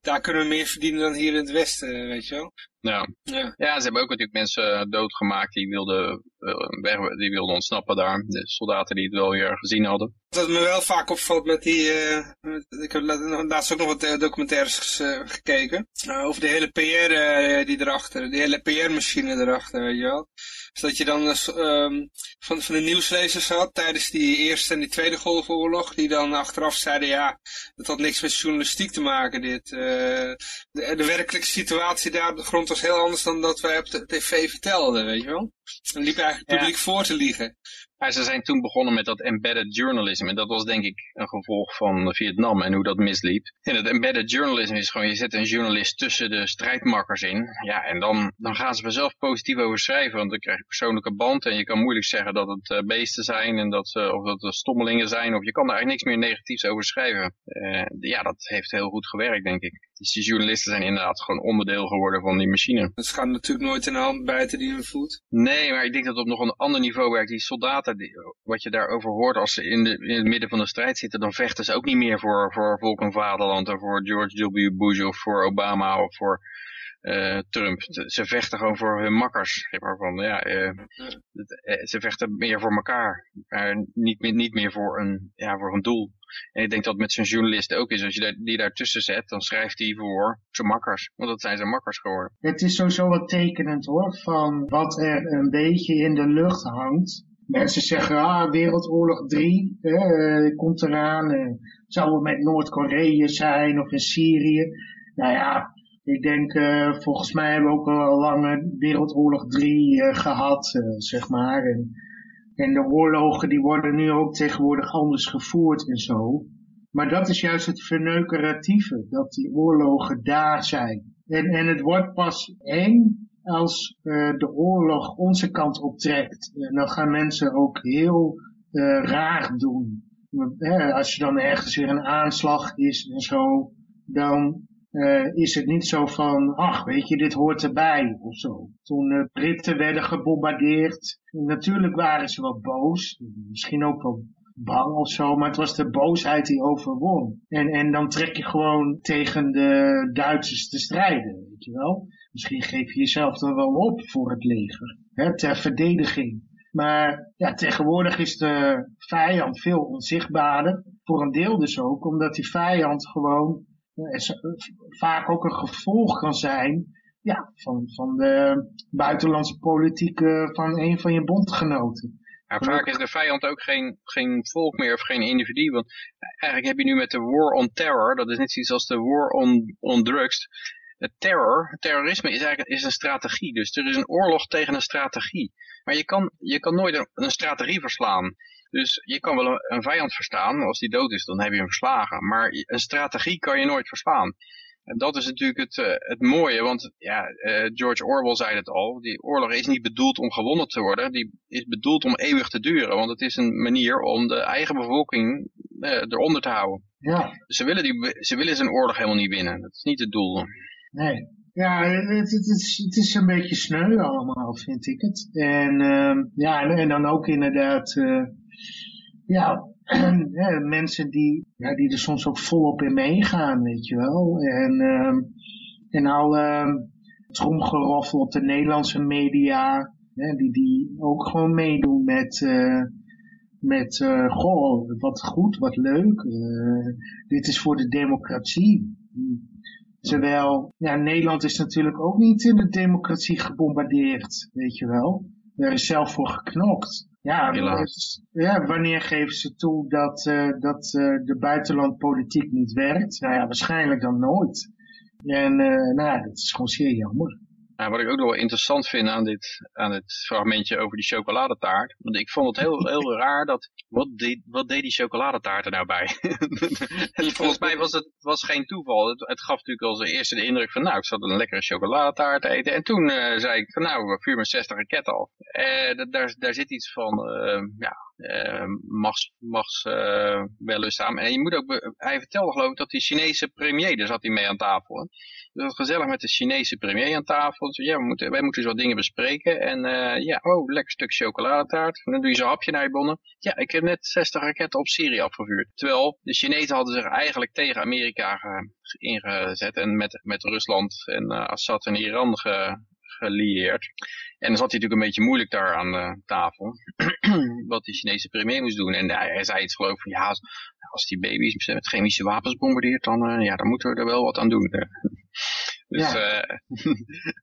daar kunnen we meer verdienen dan hier in het westen, weet je wel. Ja. Ja. ja, ze hebben ook natuurlijk mensen doodgemaakt die wilden, weg, die wilden ontsnappen daar. De soldaten die het wel weer gezien hadden. Wat me wel vaak opvalt met die, eh, ik heb la- laatst ook nog wat eh, documentaires eh, gekeken, eh, over de hele PR eh, die erachter, die hele PR-machine erachter, weet je wel. Dus dat je dan eh, ehm, van, van de nieuwslezers had tijdens die eerste en die tweede golfoorlog, die dan achteraf zeiden, ja, dat had niks met journalistiek te maken, dit. eh, de, de werkelijke situatie daar op de grond was heel anders dan dat wij op de tv vertelden, weet je wel. Dan liep eigenlijk het Ja. publiek voor te liegen. Maar ze zijn toen begonnen met dat embedded journalism. En dat was denk ik een gevolg van Vietnam en hoe dat misliep. En het embedded journalism is gewoon, je zet een journalist tussen de strijdmakkers in. Ja, en dan, dan gaan ze vanzelf positief over schrijven. Want dan krijg je persoonlijke band. En je kan moeilijk zeggen dat het eh, beesten zijn. En dat, ze of dat het stommelingen zijn. Of je kan daar eigenlijk niks meer negatiefs over schrijven. Eh, ja, dat heeft heel goed gewerkt denk ik. Dus die journalisten zijn inderdaad gewoon onderdeel geworden van die machine. Het gaat natuurlijk nooit in de hand bijten die hun voet. Nee, maar ik denk dat het op nog een ander niveau werkt. Die soldaten, wat je daarover hoort als ze in, de, in het midden van de strijd zitten, dan vechten ze ook niet meer voor, voor volk en vaderland of voor George W. Bush of voor Obama of voor eh, Trump. Ze- vechten gewoon voor hun makkers. Maar van, ja, eh, eh, ze vechten meer voor elkaar, maar niet, niet meer voor een, ja, voor een doel. En ik denk dat met zo'n journalist ook is. Als je die daartussen zet, dan schrijft hij voor zijn makkers. Want dat zijn zijn makkers geworden. Het is sowieso wat tekenend hoor, van wat er een beetje in de lucht hangt mensen zeggen, ah, Wereldoorlog 3 eh, komt eraan. Uh, zou het met Noord-Korea zijn of in Syrië? Nou ja, ik denk, uh, volgens mij hebben we ook al lange Wereldoorlog 3 gehad, zeg maar. En, en de oorlogen die worden nu ook tegenwoordig anders gevoerd en zo. Maar dat is juist het verneukeratieve, dat die oorlogen daar zijn. En, en het wordt pas één als uh, de oorlog onze kant optrekt. En dan gaan mensen ook heel uh, raar doen. Als je dan ergens weer een aanslag is en zo, dan is het niet zo van, ach weet je, dit hoort erbij of zo. Toen Britten werden gebombardeerd, natuurlijk waren ze wel boos, misschien ook wel bang of zo, maar het was de boosheid die overwon. En, en dan trek je gewoon tegen de Duitsers te strijden, weet je wel. Misschien geef je jezelf dan wel op voor het leger, hè, ter verdediging. Maar ja, tegenwoordig is de vijand veel onzichtbaarder. Voor een deel dus ook, omdat die vijand gewoon eh, vaak ook een gevolg kan zijn ja, van, van de buitenlandse politiek van een van je bondgenoten. Ja, vaak is de vijand ook geen, geen volk meer of geen individu. Want eigenlijk heb je nu met de war on terror, dat is net zoiets als de war on, on drugs. Terror, terrorisme is eigenlijk is een strategie. Dus er is een oorlog tegen een strategie. Maar je kan, je kan nooit een, een strategie verslaan. Dus je kan wel een, vijand verstaan. Als die dood is, dan heb je hem verslagen. Maar een strategie kan je nooit verslaan. En dat is natuurlijk het, uh, het mooie, want ja, uh, George Orwell zei het al, die oorlog is niet bedoeld om gewonnen te worden, die is bedoeld om eeuwig te duren, want het is een manier om de eigen bevolking uh, eronder te houden. Ja. Dus ze willen, die, ze willen zijn oorlog helemaal niet winnen, dat is niet het doel. Nee, ja, het, is, het is een beetje sneu allemaal, vind ik het. En, uh, ja, en, dan ook inderdaad, uh, ja, mensen die, ja, die er soms ook volop in meegaan, weet je wel. En, uh, en al uh, tromgeroffel op de Nederlandse media, die, die ook gewoon meedoen met, uh, met goh, wat goed, wat leuk, dit is voor de democratie. Terwijl, ja, Nederland is natuurlijk ook niet in de democratie gebombardeerd, weet je wel. Er is zelf voor geknokt. Ja, ja, wanneer geven ze toe dat, uh, dat uh, de buitenlandpolitiek niet werkt? Nou ja, waarschijnlijk dan nooit. En uh, nou ja, dat is gewoon zeer jammer. Ja, wat ik ook nog wel interessant vind aan dit, aan dit fragmentje over die chocoladetaart. Want ik vond het heel, heel raar dat, wat deed, wat deed die chocoladetaart er nou bij? volgens mij was het was geen toeval. Het, het gaf natuurlijk als eerste de indruk van, nou, ik zat een lekkere chocoladetaart eten. En toen uh, zei ik van, nou, vuur me 60 raketten af. Uh, daar, daar zit iets van, uh, ja, uh, machts, machts uh, aan. En je moet ook, hij vertelde geloof ik dat die Chinese premier, daar zat hij mee aan tafel. Dus het gezellig met de Chinese premier aan tafel. Dus ja, we moeten, wij moeten zo dingen bespreken. En uh, ja, oh, lekker stuk chocoladetaart. En dan doe je zo'n hapje naar je bonnen. Ja, ik heb net 60 raketten op Syrië afgevuurd. Terwijl de Chinezen hadden zich eigenlijk tegen Amerika ge, ingezet. En met, met Rusland en uh, Assad en Iran ge, gelieerd. En dan zat hij natuurlijk een beetje moeilijk daar aan de tafel. wat die Chinese premier moest doen. En hij, hij zei iets geloof van, ja, als die baby's met chemische wapens bombardeert, dan, uh, ja, dan moeten we er wel wat aan doen. Dus, ja. Uh,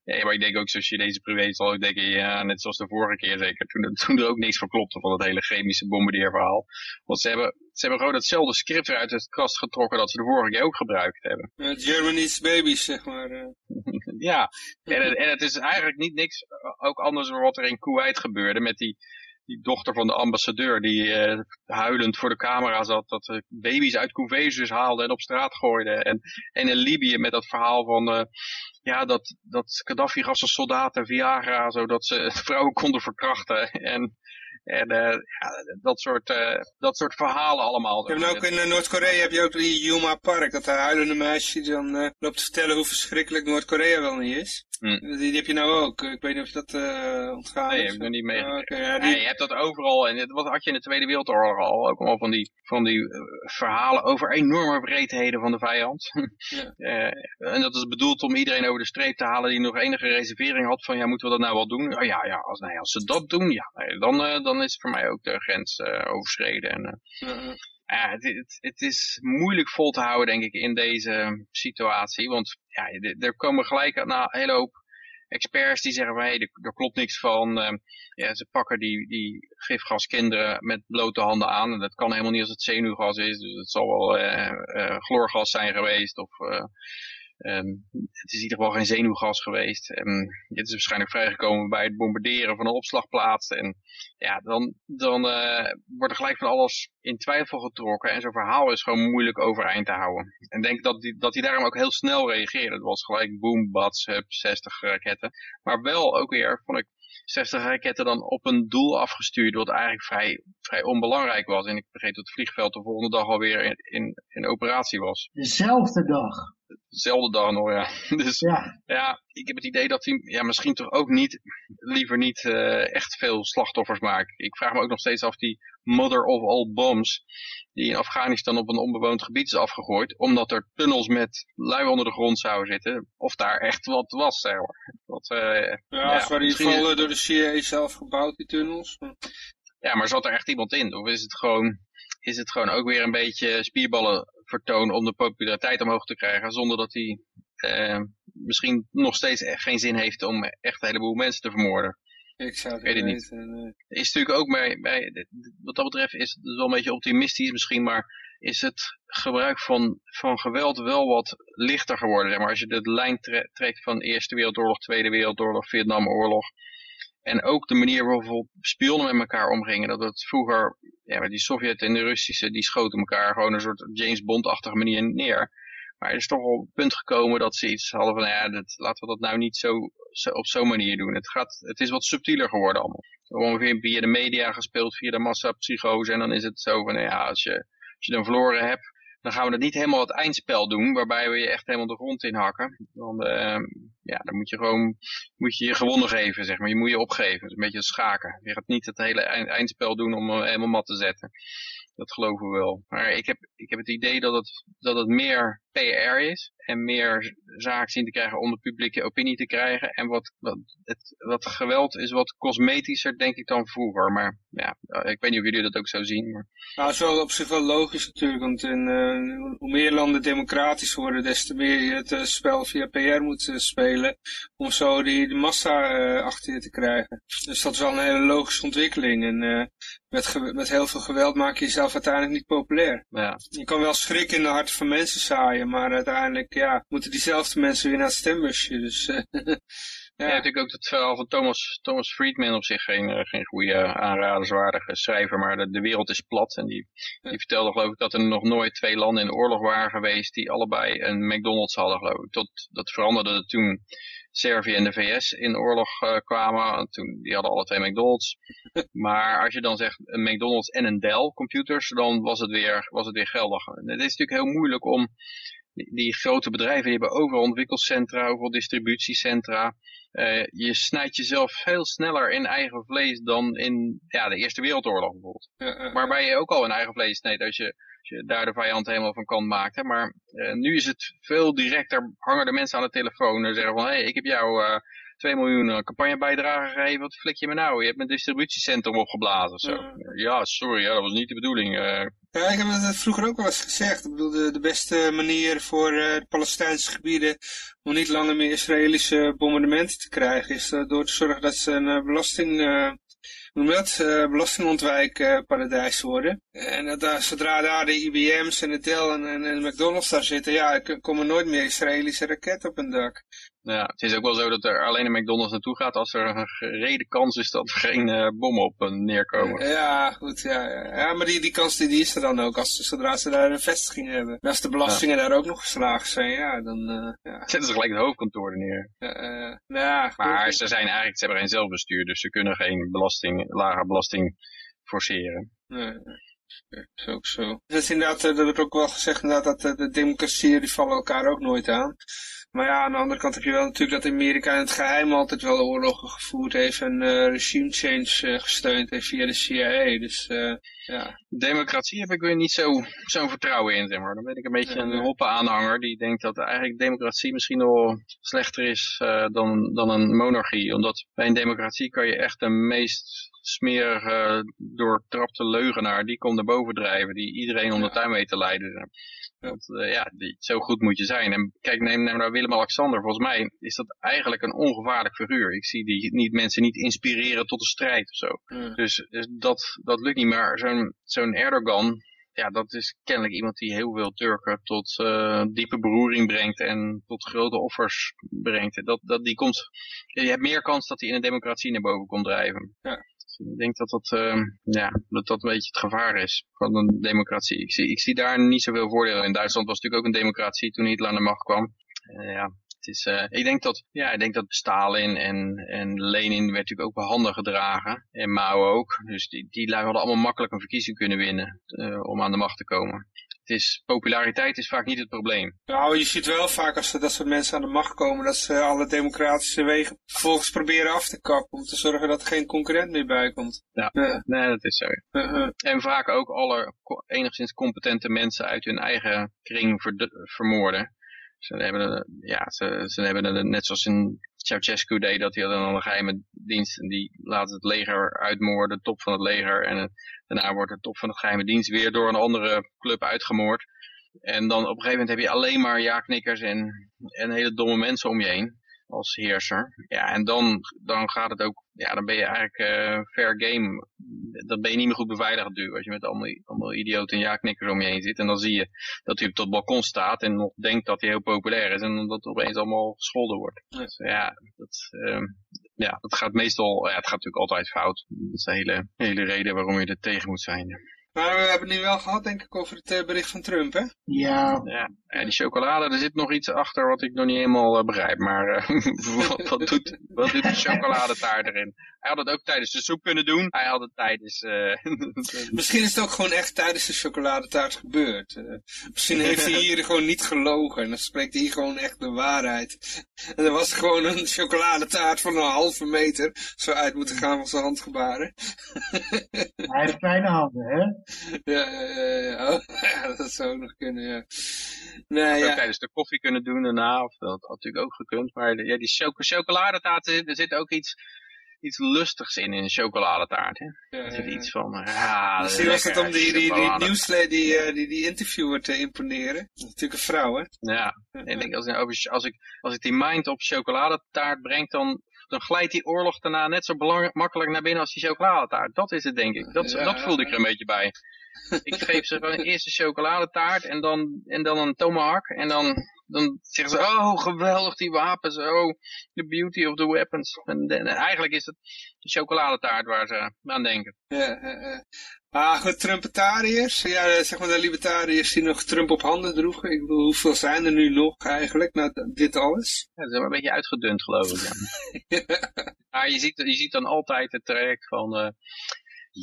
ja, maar ik denk ook zo'n Chinese privé zal ook denken, ja, net zoals de vorige keer zeker, toen, toen er ook niks van klopte van het hele chemische bombardeerverhaal. Want ze hebben, ze hebben gewoon hetzelfde script uit het kast getrokken dat ze de vorige keer ook gebruikt hebben. Uh, Germany's babies, zeg maar. ja, en, en het is eigenlijk niet niks, ook anders dan wat er in Kuwait gebeurde met die die dochter van de ambassadeur die uh, huilend voor de camera zat, dat uh, baby's uit couvezus haalde en op straat gooide. En, en in Libië met dat verhaal van, uh, ja, dat, dat Gaddafi gaf zijn soldaten Viagra, zodat ze vrouwen konden verkrachten. En, en ja, dat, soort, dat soort verhalen allemaal. En ook in Noord-Korea heb je ook die Yuma Park, dat huilende meisje dan loopt te vertellen hoe verschrikkelijk Noord-Korea wel niet is. Hm. Die, die, heb je nou ook. Ik weet niet of dat uh, ontgaan nee, is. Nee, heb ik nog niet. Oh, okay, ja, die... nee, je hebt dat overal. En dat had je in de Tweede Wereldoorlog al. Ook allemaal van die, van die uh, verhalen over enorme breedheden van de vijand. Ja. uh, en dat is bedoeld om iedereen over de streep te halen die nog enige reservering had van ja, moeten we dat nou wel doen? Oh ja, ja als, nee, als ze dat doen, ja, nee, dan, dan is voor mij ook de grens overschreden. En, ja, het, het, het, is moeilijk vol te houden, denk ik, in deze situatie. Want ja, er komen gelijk een hele hoop experts die zeggen van hé, hey, er, klopt niks van. Ehm, ja, ze pakken die, die gifgaskinderen met blote handen aan. En dat kan helemaal niet als het zenuwgas is. Dus het zal wel uh, uh, chloorgas zijn geweest of... Um, het is in ieder geval geen zenuwgas geweest. Um, het is waarschijnlijk vrijgekomen bij het bombarderen van een opslagplaats. En ja, dan, dan uh, wordt er gelijk van alles in twijfel getrokken. En zo'n verhaal is gewoon moeilijk overeind te houden. En denk dat hij dat die daarom ook heel snel reageerde. Het was gelijk boom, bats, hup, 60 raketten. Maar wel ook weer, vond ik, 60 raketten dan op een doel afgestuurd, wat eigenlijk vrij, vrij onbelangrijk was. En ik begreep dat het vliegveld de volgende dag alweer in, in, in operatie was. Dezelfde dag dezelfde dag nog, ja. Dus ja. ja, ik heb het idee dat hij ja, misschien toch ook niet, liever niet uh, echt veel slachtoffers maakt. Ik vraag me ook nog steeds af die mother of all bombs, die in Afghanistan op een onbewoond gebied is afgegooid, omdat er tunnels met lui onder de grond zouden zitten, of daar echt wat was, zeg maar. Wat, uh, ja, ja, waren die geval door de CIA zelf gebouwd, die tunnels? Ja, maar zat er echt iemand in? Of is het gewoon, is het gewoon ook weer een beetje spierballen vertoon om de populariteit omhoog te krijgen, zonder dat hij eh, misschien nog steeds geen zin heeft om echt een heleboel mensen te vermoorden. Ik zou het, weet niet. Nee. Is natuurlijk ook bij, bij, wat dat betreft is het wel een beetje optimistisch misschien, maar is het gebruik van, van geweld wel wat lichter geworden. Zeg maar als je de lijn trekt van Eerste Wereldoorlog, Tweede Wereldoorlog, Vietnamoorlog, en ook de manier waarop bijvoorbeeld spionnen met elkaar omgingen. Dat het vroeger, ja, die Sovjet en de Russische, die schoten elkaar gewoon een soort James Bond-achtige manier neer. Maar er is toch wel het punt gekomen dat ze iets hadden van, ja, dat, laten we dat nou niet zo, zo op zo'n manier doen. Het, gaat, het is wat subtieler geworden allemaal. Ongeveer via de media gespeeld, via de massapsychose. En dan is het zo van, ja, als je, als je dan verloren hebt, dan gaan we het niet helemaal het eindspel doen, waarbij we je echt helemaal de grond in hakken. Dan, uh, ja, dan moet je gewoon moet je, je gewonnen geven, zeg maar. Je moet je opgeven. Is een beetje schaken. Je gaat niet het hele eindspel doen om hem helemaal mat te zetten. Dat geloven we wel. Maar ik heb, ik heb het idee dat het, dat het meer PR is en meer zaak zien te krijgen om de publieke opinie te krijgen. En wat, wat, het, wat geweld is wat cosmetischer, denk ik, dan vroeger. Maar ja, ik weet niet of jullie dat ook zo zien. Maar... Nou, het is wel op zich wel logisch natuurlijk, want in, uh, hoe meer landen democratisch worden, des te meer je het uh, spel via PR moet uh, spelen, om zo die de massa achter je te krijgen. Dus dat is wel een hele logische ontwikkeling. En met, met heel veel geweld maak je jezelf uiteindelijk niet populair. Ja. Je kan wel schrik in de harten van mensen zaaien, maar uiteindelijk ja, moeten diezelfde mensen weer naar het stembusje. Dus, uh, ja. ja, natuurlijk ook het verhaal van Thomas, Thomas Friedman op zich geen, uh, geen goede aanraderswaardige schrijver, maar de, de wereld is plat. En die, die vertelde geloof ik dat er nog nooit twee landen in oorlog waren geweest die allebei een McDonald's hadden geloof ik. Tot, dat veranderde toen Servië en de VS in oorlog uh, kwamen. Toen, die hadden alle twee McDonald's. maar als je dan zegt een McDonald's en een Dell computers, dan was het weer, was het weer geldig. En het is natuurlijk heel moeilijk om die, die grote bedrijven, die hebben overal ontwikkelcentra, overal distributiecentra. Uh, je snijdt jezelf veel sneller in eigen vlees dan in ja, de Eerste Wereldoorlog bijvoorbeeld. Uh, Waarbij je ook al in eigen vlees snijdt als je je daar de vijand helemaal van kant maakt. Hè. Maar uh, nu is het veel directer, hangen de mensen aan de telefoon en zeggen van, hé, hey, ik heb jou uh, 2 miljoen uh, campagnebijdrage gegeven, wat flik je me nou? Je hebt mijn distributiecentrum opgeblazen of zo. Ja, sorry, ja, dat was niet de bedoeling. Ja, ik heb het vroeger ook wel eens gezegd. Ik bedoel, de, de beste manier voor de Palestijnse gebieden om niet langer meer Israëlische bombardementen te krijgen, is door te zorgen dat ze een belasting noem dat, uh, belastingontwijkparadijs worden. En dat zodra daar de IBM's en de Dell en, en, en de McDonald's daar zitten, ja, komen nooit meer Israëlische raketten op een dak. Ja, het is ook wel zo dat er alleen een McDonald's naartoe gaat als er een gereden kans is dat er geen uh, bommen op uh, neerkomen. Ja, goed, ja, ja. ja maar die, die kans die, die is er dan ook als, zodra ze daar een vestiging hebben. En als de belastingen daar ook nog geslaagd zijn, ja, dan... Uh, ja. Zetten ze gelijk het hoofdkantoor er neer. ja, maar ze zijn eigenlijk, ze hebben geen zelfbestuur, dus ze kunnen geen belasting, lage belasting forceren. Nee, dat is ook zo. Het is inderdaad, er wordt ook wel gezegd inderdaad, dat de democratieën die vallen elkaar ook nooit aan. Maar ja, aan de andere kant heb je wel natuurlijk dat Amerika in het geheim altijd wel oorlogen gevoerd heeft en uh, regime change uh, gesteund heeft via de CIA. Dus uh, ja. Democratie heb ik weer niet zo'n zo vertrouwen in, zeg maar. Dan ben ik een beetje een hoppe aanhanger die denkt dat eigenlijk democratie misschien wel slechter is dan, dan een monarchie. Omdat bij een democratie kan je echt de meest smerige, doortrapte leugenaar, die komt naar boven drijven, die iedereen om de tuin weet te leiden. Want eh, ja, die, zo goed moet je zijn. En kijk, neem, neem nou Willem-Alexander. Volgens mij is dat eigenlijk een ongevaarlijk figuur. Ik zie die niet, mensen niet inspireren tot een strijd of zo. Dus, dus dat, dat lukt niet. Maar zo'n zo'n Erdogan, ja, dat is kennelijk iemand die heel veel Turken tot eh, diepe beroering brengt en tot grote offers brengt. Dat, dat, die komt, je hebt meer kans dat hij in een democratie naar boven komt drijven. Ja. Ik denk dat dat, eh, ja, dat dat een beetje het gevaar is van een democratie. Ik zie, ik zie daar niet zoveel voordelen in. Duitsland was natuurlijk ook een democratie toen Hitler aan de macht kwam. Eh, ja, het is, eh, ik denk dat, ja, ik denk dat Stalin en, en Lenin werd natuurlijk ook bij handen gedragen. En Mao ook. Dus die, die hadden allemaal makkelijk een verkiezing kunnen winnen om aan de macht te komen. Het is, populariteit is vaak niet het probleem. Nou, je ziet wel vaak als er dat soort mensen aan de macht komen, dat ze alle democratische wegen vervolgens proberen af te kappen, om te zorgen dat er geen concurrent meer bij komt. Ja, nee, dat is zo. En vaak ook alle enigszins competente mensen uit hun eigen kring vermoorden. Ze hebben, ja, ze, ze hebben net zoals in Ceausescu deed, dat hij had dan een geheime dienst en die laat het leger uitmoorden, de top van het leger. En daarna wordt de top van de geheime dienst weer door een andere club uitgemoord. En dan op een gegeven moment heb je alleen maar ja-knikkers en, en hele domme mensen om je heen als heerser. Ja, en dan, dan gaat het ook, ja, dan ben je eigenlijk uh, fair game. Dan ben je niet meer goed beveiligd natuurlijk, als je met allemaal, allemaal idioten en ja-knikkers om je heen zit. En dan zie je dat hij op het balkon staat en nog denkt dat hij heel populair is en dat het opeens allemaal gescholden wordt. Dus ja, dat, uh, ja, dat gaat meestal, ja, het gaat natuurlijk altijd fout. Dat is de hele, hele reden waarom je er tegen moet zijn. Maar we hebben het nu wel gehad, denk ik, over het uh, bericht van Trump, hè? Ja. ja. Die chocolade, er zit nog iets achter wat ik nog niet helemaal uh, begrijp. Maar uh, wat, wat, doet, wat doet de chocoladetaart erin? Hij had het ook tijdens de soep kunnen doen. Hij had het tijdens... misschien is het ook gewoon echt tijdens de chocoladetaart gebeurd. misschien heeft hij hier gewoon niet gelogen. En dan spreekt hij gewoon echt de waarheid. En er was gewoon een chocoladetaart van een halve meter. Zo uit moeten gaan van zijn handgebaren. hij heeft kleine handen, hè? Ja, ja, ja. Oh, ja, dat zou ook nog kunnen, ja. Nee, ja. tijdens de koffie kunnen doen daarna, of dat had natuurlijk ook gekund. Maar ja, die choc chocoladetaart, er zit ook iets, iets lustigs in, in een chocoladetaart. Hè? er zit iets van, ja... Misschien was het om die, die, die nieuwslezer, die, die, die interviewer te imponeren. Dat is natuurlijk een vrouw, hè? Ja, ik denk als, als, ik, als ik die mind op chocoladetaart breng, dan dan glijdt die oorlog daarna net zo makkelijk naar binnen als die chocoladetaart. Dat is het denk ik. Dat, dat voelde ik er een beetje bij. Ik geef ze gewoon eerst een chocoladetaart en dan, en dan een tomahawk. En dan, dan zeggen ze, oh geweldig die wapens, oh the beauty of the weapons. En, en eigenlijk is het de chocoladetaart waar ze aan denken. Ja, uh, Ah, goed, Trumpetariërs. Ja, zeg maar de libertariërs die nog Trump op handen droegen. Ik bedoel, hoeveel zijn er nu nog eigenlijk, na dit alles? Ja, ze zijn een beetje uitgedund, geloof ik. Ja. maar je ziet, je ziet dan altijd het traject van... Uh,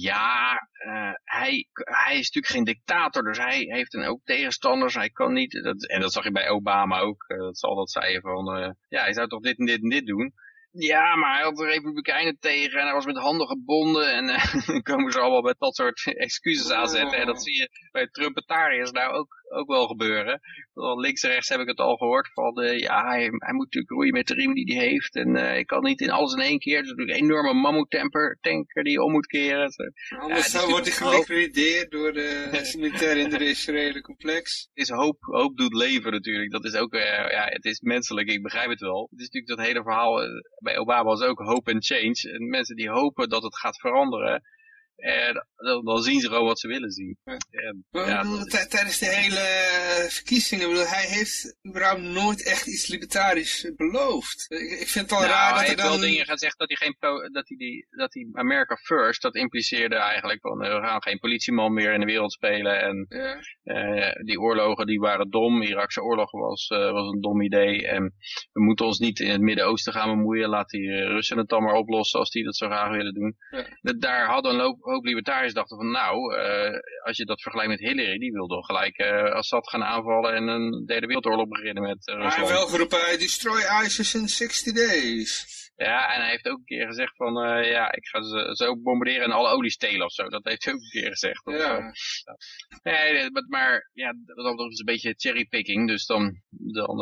ja, uh, hij, hij is natuurlijk geen dictator, dus hij heeft dan ook tegenstanders. Hij kan niet, dat, en dat zag je bij Obama ook, dat zal dat zeggen van, uh, ja, hij zou toch dit en dit en dit doen. Ja, maar hij had de Republikeinen tegen en hij was met handen gebonden. En dan komen ze allemaal met dat soort excuses aanzetten. En dat zie je bij Trumpetariërs nou ook, ook wel gebeuren. links en rechts heb ik het al gehoord van, uh, ja, hij, hij, moet natuurlijk roeien met de riem die hij heeft. En uh, ik kan niet in alles in één keer. Het is natuurlijk een enorme mammoetanker tanker die om moet keren. Anders ja, wordt hij geliquideerd door de militair industriële complex. Het is hoop, hoop doet leven natuurlijk. Dat is ook, ja, het is menselijk, ik begrijp het wel. Het is natuurlijk dat hele verhaal bij Obama was ook hope and change. En mensen die hopen dat het gaat veranderen. En dan, dan zien ze gewoon wat ze willen zien. En, ja, Tijdens de hele verkiezingen, bedoel, hij heeft überhaupt nooit echt iets libertarisch beloofd. Ik, ik vind het al nou, raar dat hij dan... wel dingen gezegd dat hij geen dat hij die, dat hij America First, dat impliceerde eigenlijk van we gaan geen politieman meer in de wereld spelen en ja. uh, die oorlogen die waren dom, de Irakse oorlog was, uh, was een dom idee en we moeten ons niet in het Midden-Oosten gaan bemoeien, laat die Russen het dan maar oplossen als die dat zo graag willen doen. Ja. Daar hadden een loop hoop libertariërs dachten van nou, uh, als je dat vergelijkt met Hillary, die wil toch gelijk uh, Assad gaan aanvallen en een derde wereldoorlog beginnen met uh, Rusland. Hij wel geroepen, destroy ISIS in 60 days. Ja, en hij heeft ook een keer gezegd van, ja, ik ga ze zo bombarderen en alle olie stelen of zo. Dat heeft hij ook een keer gezegd. Of, ja. Nee, maar ja, dat is een beetje cherrypicking. Dus dan, dan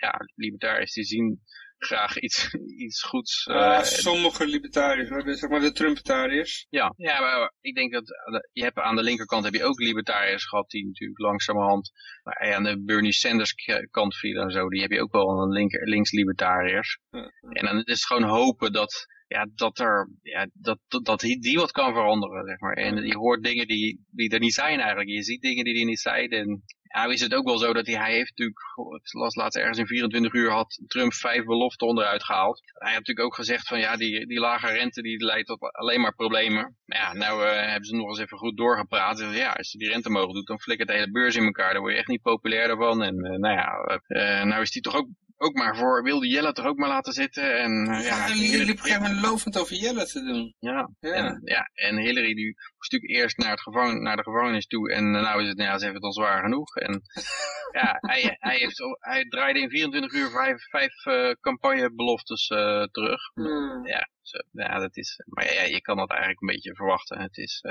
ja, libertariërs die zien graag iets, iets goeds. Uh, uh, sommige libertariërs, zeg maar de Trumpetariërs. Ja, ja, maar ik denk dat je hebt aan de linkerkant heb je ook libertariërs gehad die natuurlijk langzamerhand maar aan de Bernie Sanders kant vielen en zo. Die heb je ook wel aan linker, links libertariërs. Ja. En dan is het gewoon hopen dat ja, dat, er, ja, dat, dat, dat die wat kan veranderen, zeg maar. En je hoort dingen die, die er niet zijn eigenlijk. Je ziet dingen die er niet zijn. En ja, is het ook wel zo dat hij, hij heeft natuurlijk, het las laatst ergens in 24 uur had Trump vijf beloften onderuit gehaald. Hij heeft natuurlijk ook gezegd van ja, die, die lage rente die leidt tot alleen maar problemen. Maar ja, nou uh, hebben ze nog eens even goed doorgepraat. Dus ja, als je die rente mogen doet, dan flikkert de hele beurs in elkaar. Daar word je echt niet populair van. En uh, nou ja, uh, nou is die toch ook ook maar voor wilde Jelle toch ook maar laten zitten. En, uh, ja, ja, jullie liep op een gegeven moment lovend over Jelle te doen. Ja, ja. En, ja, en Hillary die moest natuurlijk eerst naar, het gevangen, naar de gevangenis toe. En uh, nou is het, nou ja, ze heeft het al zwaar genoeg. En ja, hij, hij, heeft, hij draaide in 24 uur vijf, vijf uh, campagnebeloftes terug. Hmm. Ja, zo, ja, dat is, maar ja, je kan dat eigenlijk een beetje verwachten. Het is,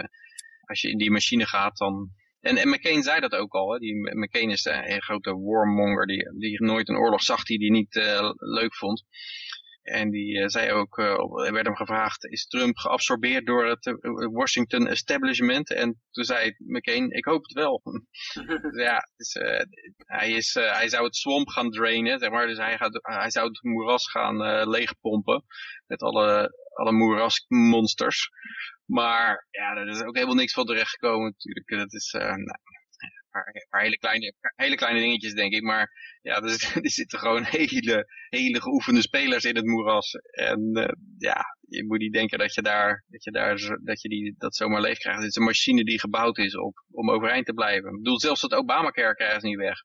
als je in die machine gaat, dan en, en McCain zei dat ook al. Hè. Die, McCain is een grote warmonger die, die nooit een oorlog zag die hij niet uh, leuk vond. En die uh, zei ook, uh, er werd hem gevraagd, is Trump geabsorbeerd door het Washington establishment? En toen zei McCain, ik hoop het wel. ja, dus, hij, is, hij zou het swamp gaan drainen, zeg maar. Dus hij, gaat, hij zou het moeras gaan leegpompen met alle, alle moerasmonsters. Maar ja, er is ook helemaal niks van terechtgekomen natuurlijk. Dat is uh, nou, paar, paar, hele, kleine, hele kleine dingetjes denk ik. Maar ja, er, zitten gewoon hele, hele geoefende spelers in het moeras. En uh, ja, je moet niet denken dat je daar, dat je daar, dat je die, dat zomaar leeg krijgt. Het is een machine die gebouwd is op, om overeind te blijven. Ik bedoel, zelfs dat Obamacare krijgen ze niet weg.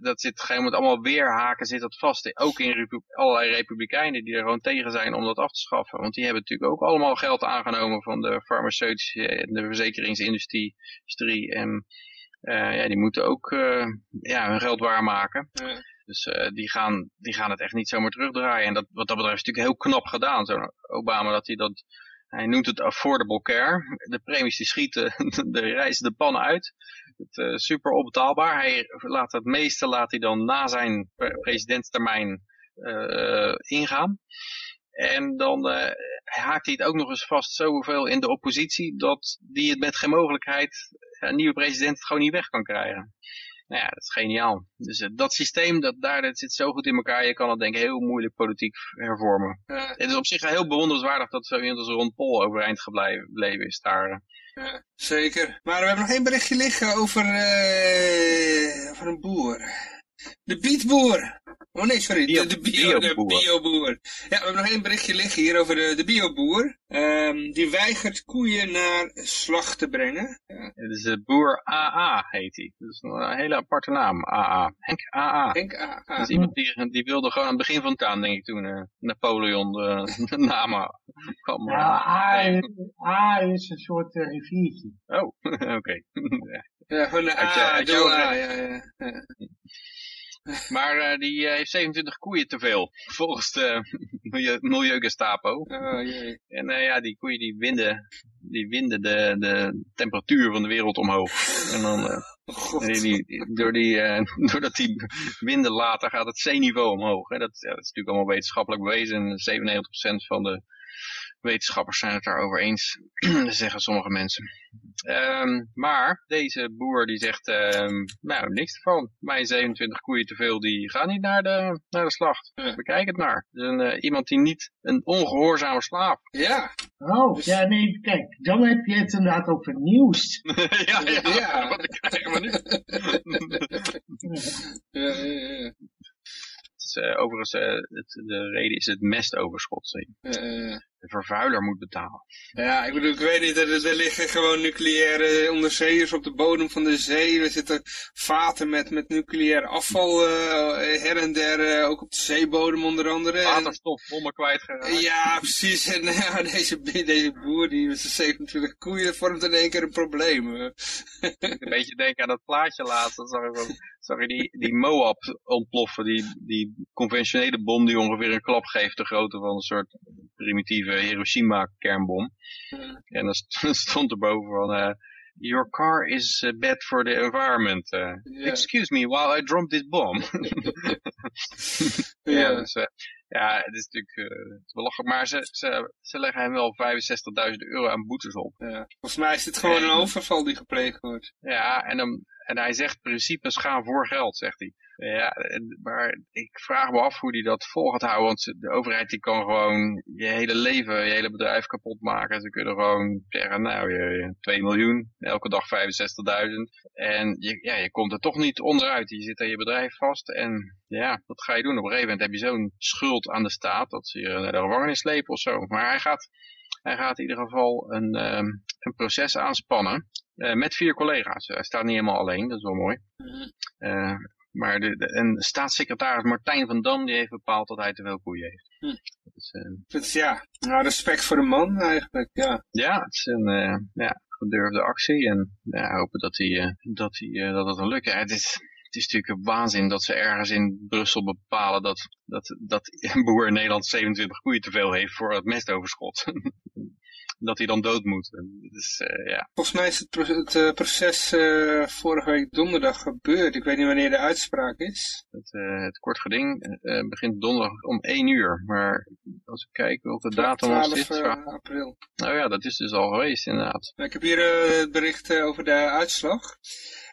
Dat zit gewoon met allemaal weerhaken zit dat vast. Ook in repu allerlei republikeinen die er gewoon tegen zijn om dat af te schaffen. Want die hebben natuurlijk ook allemaal geld aangenomen van de farmaceutische en de verzekeringsindustrie. En uh, ja, die moeten ook uh, ja, hun geld waarmaken. Ja. Dus uh, die, gaan, die gaan het echt niet zomaar terugdraaien. En dat, wat dat betreft is natuurlijk heel knap gedaan. Zo Obama dat hij dat... Hij noemt het affordable care. De premies die schieten, de reizen de pannen uit. Het, uh, super onbetaalbaar. Hij laat het meeste laat hij dan na zijn presidentstermijn uh, ingaan. En dan uh, haakt hij het ook nog eens vast zoveel in de oppositie dat die het met geen mogelijkheid een nieuwe president gewoon niet weg kan krijgen. Nou ja, dat is geniaal. Dus uh, dat systeem, dat, daar, dat zit zo goed in elkaar. Je kan het denk ik heel moeilijk politiek hervormen. Uh, het is op zich heel bewonderenswaardig dat zo iemand als Ron Paul overeind gebleven is daar. Ja, zeker. Maar we hebben nog één berichtje liggen over, over een boer. De bietboer. Oh nee, sorry, bio, de, de, bio, de bioboer. Ja, we hebben nog één berichtje liggen hier over de, de bioboer. Um, die weigert koeien naar slag te brengen. Ja. Het is de boer AA, heet hij. Dat is een hele aparte naam, AA. Henk AA. Henk AA. Dat is iemand die, die wilde gewoon aan het begin van het aan, denk ik, toen uh, Napoleon de, de namen kwam. Ja, A is, A is een soort uh, riviertje. Oh, oké. Okay. ja, gewoon een A, door A, ja, ja. ja. Maar uh, die uh, heeft 27 koeien te veel, volgens de milieu, Milieugestapo. Oh, jee. En uh, ja, die koeien die winden, die winden de, de temperatuur van de wereld omhoog. En dan, oh, die, die, door die, doordat die winden later gaat het zeeniveau omhoog. Hè. Dat, ja, dat is natuurlijk allemaal wetenschappelijk bewezen. 97% van de wetenschappers zijn het daarover eens, zeggen sommige mensen. Um, maar deze boer die zegt, um, nou niks ervan. Mijn 27 koeien te veel, die gaan niet naar de, naar de slacht. Ja. Bekijk het maar. Dus een, uh, iemand die niet, een ongehoorzame slaaf. Ja. Oh, dus... ja nee, kijk, dan heb je het inderdaad over nieuws. ja, ja, ja. wat krijgen we nu? ja, ja, ja. Uh, overigens, uh, het, de reden is het mestoverschot. Uh, de vervuiler moet betalen. Ja, ik bedoel, ik weet niet, er, er liggen gewoon nucleaire onderzeeërs op de bodem van de zee. Er zitten vaten met, met nucleair afval her en der, ook op de zeebodem onder andere. Waterstofbommen kwijtgeraakt. Ja, precies. En deze, deze boer, die met zijn 27 koeien, vormt in één keer een probleem. een beetje denken aan dat plaatje laatst. Zag zag je die, die Moab ontploffen, die, die conventionele bom die ongeveer een klap geeft, de grootte van een soort primitieve Hiroshima-kernbom. Ja. En dan stond er boven van... Uh, Your car is uh, bad for the environment. Uh. Excuse me while I drop this bomb. ja. Dus, eh, ja, het is natuurlijk eh, te belachelijk. Maar ze, ze, ze leggen hem wel 65.000 euro aan boetes op. Ja. Volgens mij is dit gewoon een overval die gepleegd wordt. Ja, en, dan, en hij zegt principes gaan voor geld, zegt hij. Ja, maar ik vraag me af hoe hij dat vol gaat houden. Want de overheid die kan gewoon je hele leven, je hele bedrijf kapot maken. Ze kunnen gewoon zeggen, nou, je, je 2 miljoen, elke dag 65.000. En je, ja, je komt er toch niet onderuit. Je zit aan je bedrijf vast. En ja, wat ga je doen? Op een gegeven moment heb je zo'n schuld aan de staat dat ze je naar de gevangenis slepen of zo. Maar hij gaat, hij gaat in ieder geval een, ehm, een proces aanspannen. eh, met vier collega's. Hij staat niet helemaal alleen, dat is wel mooi. Eh, maar de, de, en staatssecretaris Martijn van Dam die heeft bepaald dat hij te veel koeien heeft. Hm. Dus, ja, nou, respect voor de man eigenlijk, ja. ja, het is een eh, ja, gedurfde actie. En ja, hopen dat, hij, eh, dat, hij, eh, dat het lukt. Ja, het, is, het is natuurlijk een waanzin dat ze ergens in Brussel bepalen dat, dat, dat een boer in Nederland 27 koeien te veel heeft voor het mestoverschot. dat hij dan dood moet. Dus eh, ja, Volgens mij is het, pro- het eh, proces eh, vorige week donderdag gebeurd. Ik weet niet wanneer de uitspraak is. het, eh, het kort geding begint donderdag om 1 uur. Maar als ik kijk welke datum was 12 dit. eh, april. Nou ja, dat is dus al geweest inderdaad. Ik heb hier het bericht over de uitslag.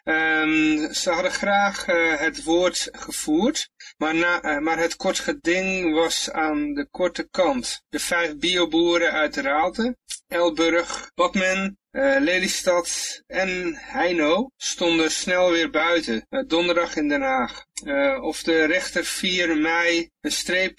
Ehm, ze hadden graag het woord gevoerd, maar, na, maar het kort geding was aan de korte kant. De vijf bioboeren uit Raalte, Elburg, Badmen, eh, Lelystad en Heino stonden snel weer buiten, eh, donderdag in Den Haag. Eh, of de rechter 4 mei een streep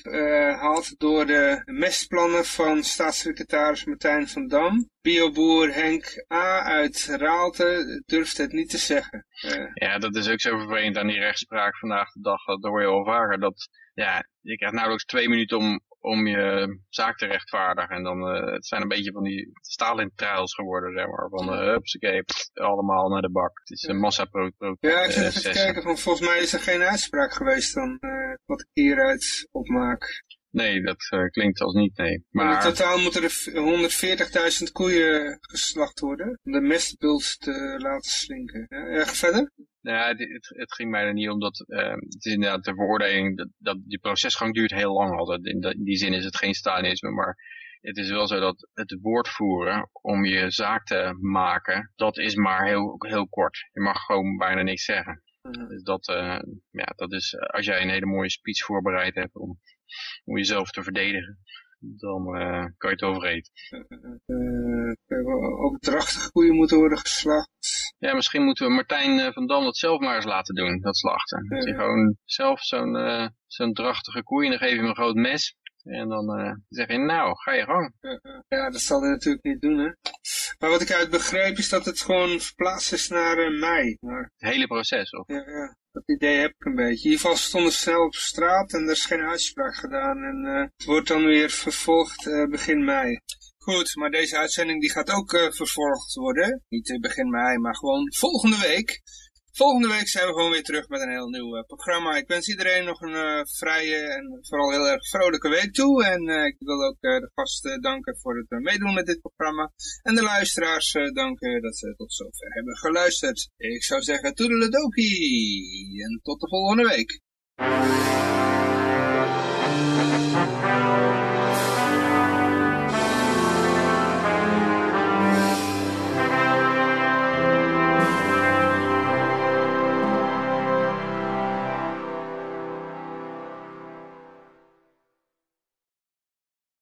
haalt door de mestplannen van staatssecretaris Martijn van Dam. Bioboer Henk A. uit Raalte durft het niet te zeggen. Ja, dat is ook zo vervelend aan die rechtspraak vandaag de dag. Dat hoor je al vaker. Dat, ja, je krijgt nauwelijks twee minuten om, om je zaak te rechtvaardigen. En dan, eh, het zijn een beetje van die Stalin-trials geworden, zeg maar. Van, uh, hupsakee, allemaal naar de bak. Het is een massa pro, pro ja, ik zit eh, even te kijken, van, volgens mij is er geen uitspraak geweest dan wat ik hieruit opmaak. Nee, dat klinkt als niet, nee. In Maar totaal moeten er v- 140.000 koeien geslacht worden om de mestbult te laten slinken. Ja, ja, ga Ja, het, ging mij er niet om dat, eh, het is inderdaad de veroordeling, dat, dat die procesgang duurt heel lang altijd. In, die zin is het geen Stalinisme, maar het is wel zo dat het woord voeren om je zaak te maken, dat is maar heel, heel kort. Je mag gewoon bijna niks zeggen. Dus dat, eh, ja, dat is, eh, als jij een hele mooie speech voorbereid hebt om, om jezelf te verdedigen, dan eh, kan je het overeten. Ook drachtige koeien moeten worden geslacht. Ja, misschien moeten we Martijn eh, van Dam dat zelf maar eens laten doen, dat slachten. Dat hij gewoon zelf zo'n eh, zo'n drachtige koe en dan geef je hem een groot mes. En dan eh, zeg je, nou, ga je gang. Ja, dat zal hij natuurlijk niet doen, hè. Maar wat ik uit begreep is dat het gewoon verplaatst is naar mei. Maar, Het hele proces, of? ja, ja, dat idee heb ik een beetje. In ieder geval ze stonden snel op straat en er is geen uitspraak gedaan. En het wordt dan weer vervolgd begin mei. Goed, maar deze uitzending die gaat ook eh, vervolgd worden. Niet eh, begin mei, maar gewoon volgende week. Volgende week zijn we gewoon weer terug met een heel nieuw eh, programma. Ik wens iedereen nog een vrije en vooral heel erg vrolijke week toe. En ik wil ook de gasten danken voor het meedoen met dit programma. En de luisteraars danken dat ze tot zover hebben geluisterd. Ik zou zeggen toedeledokie en tot de volgende week.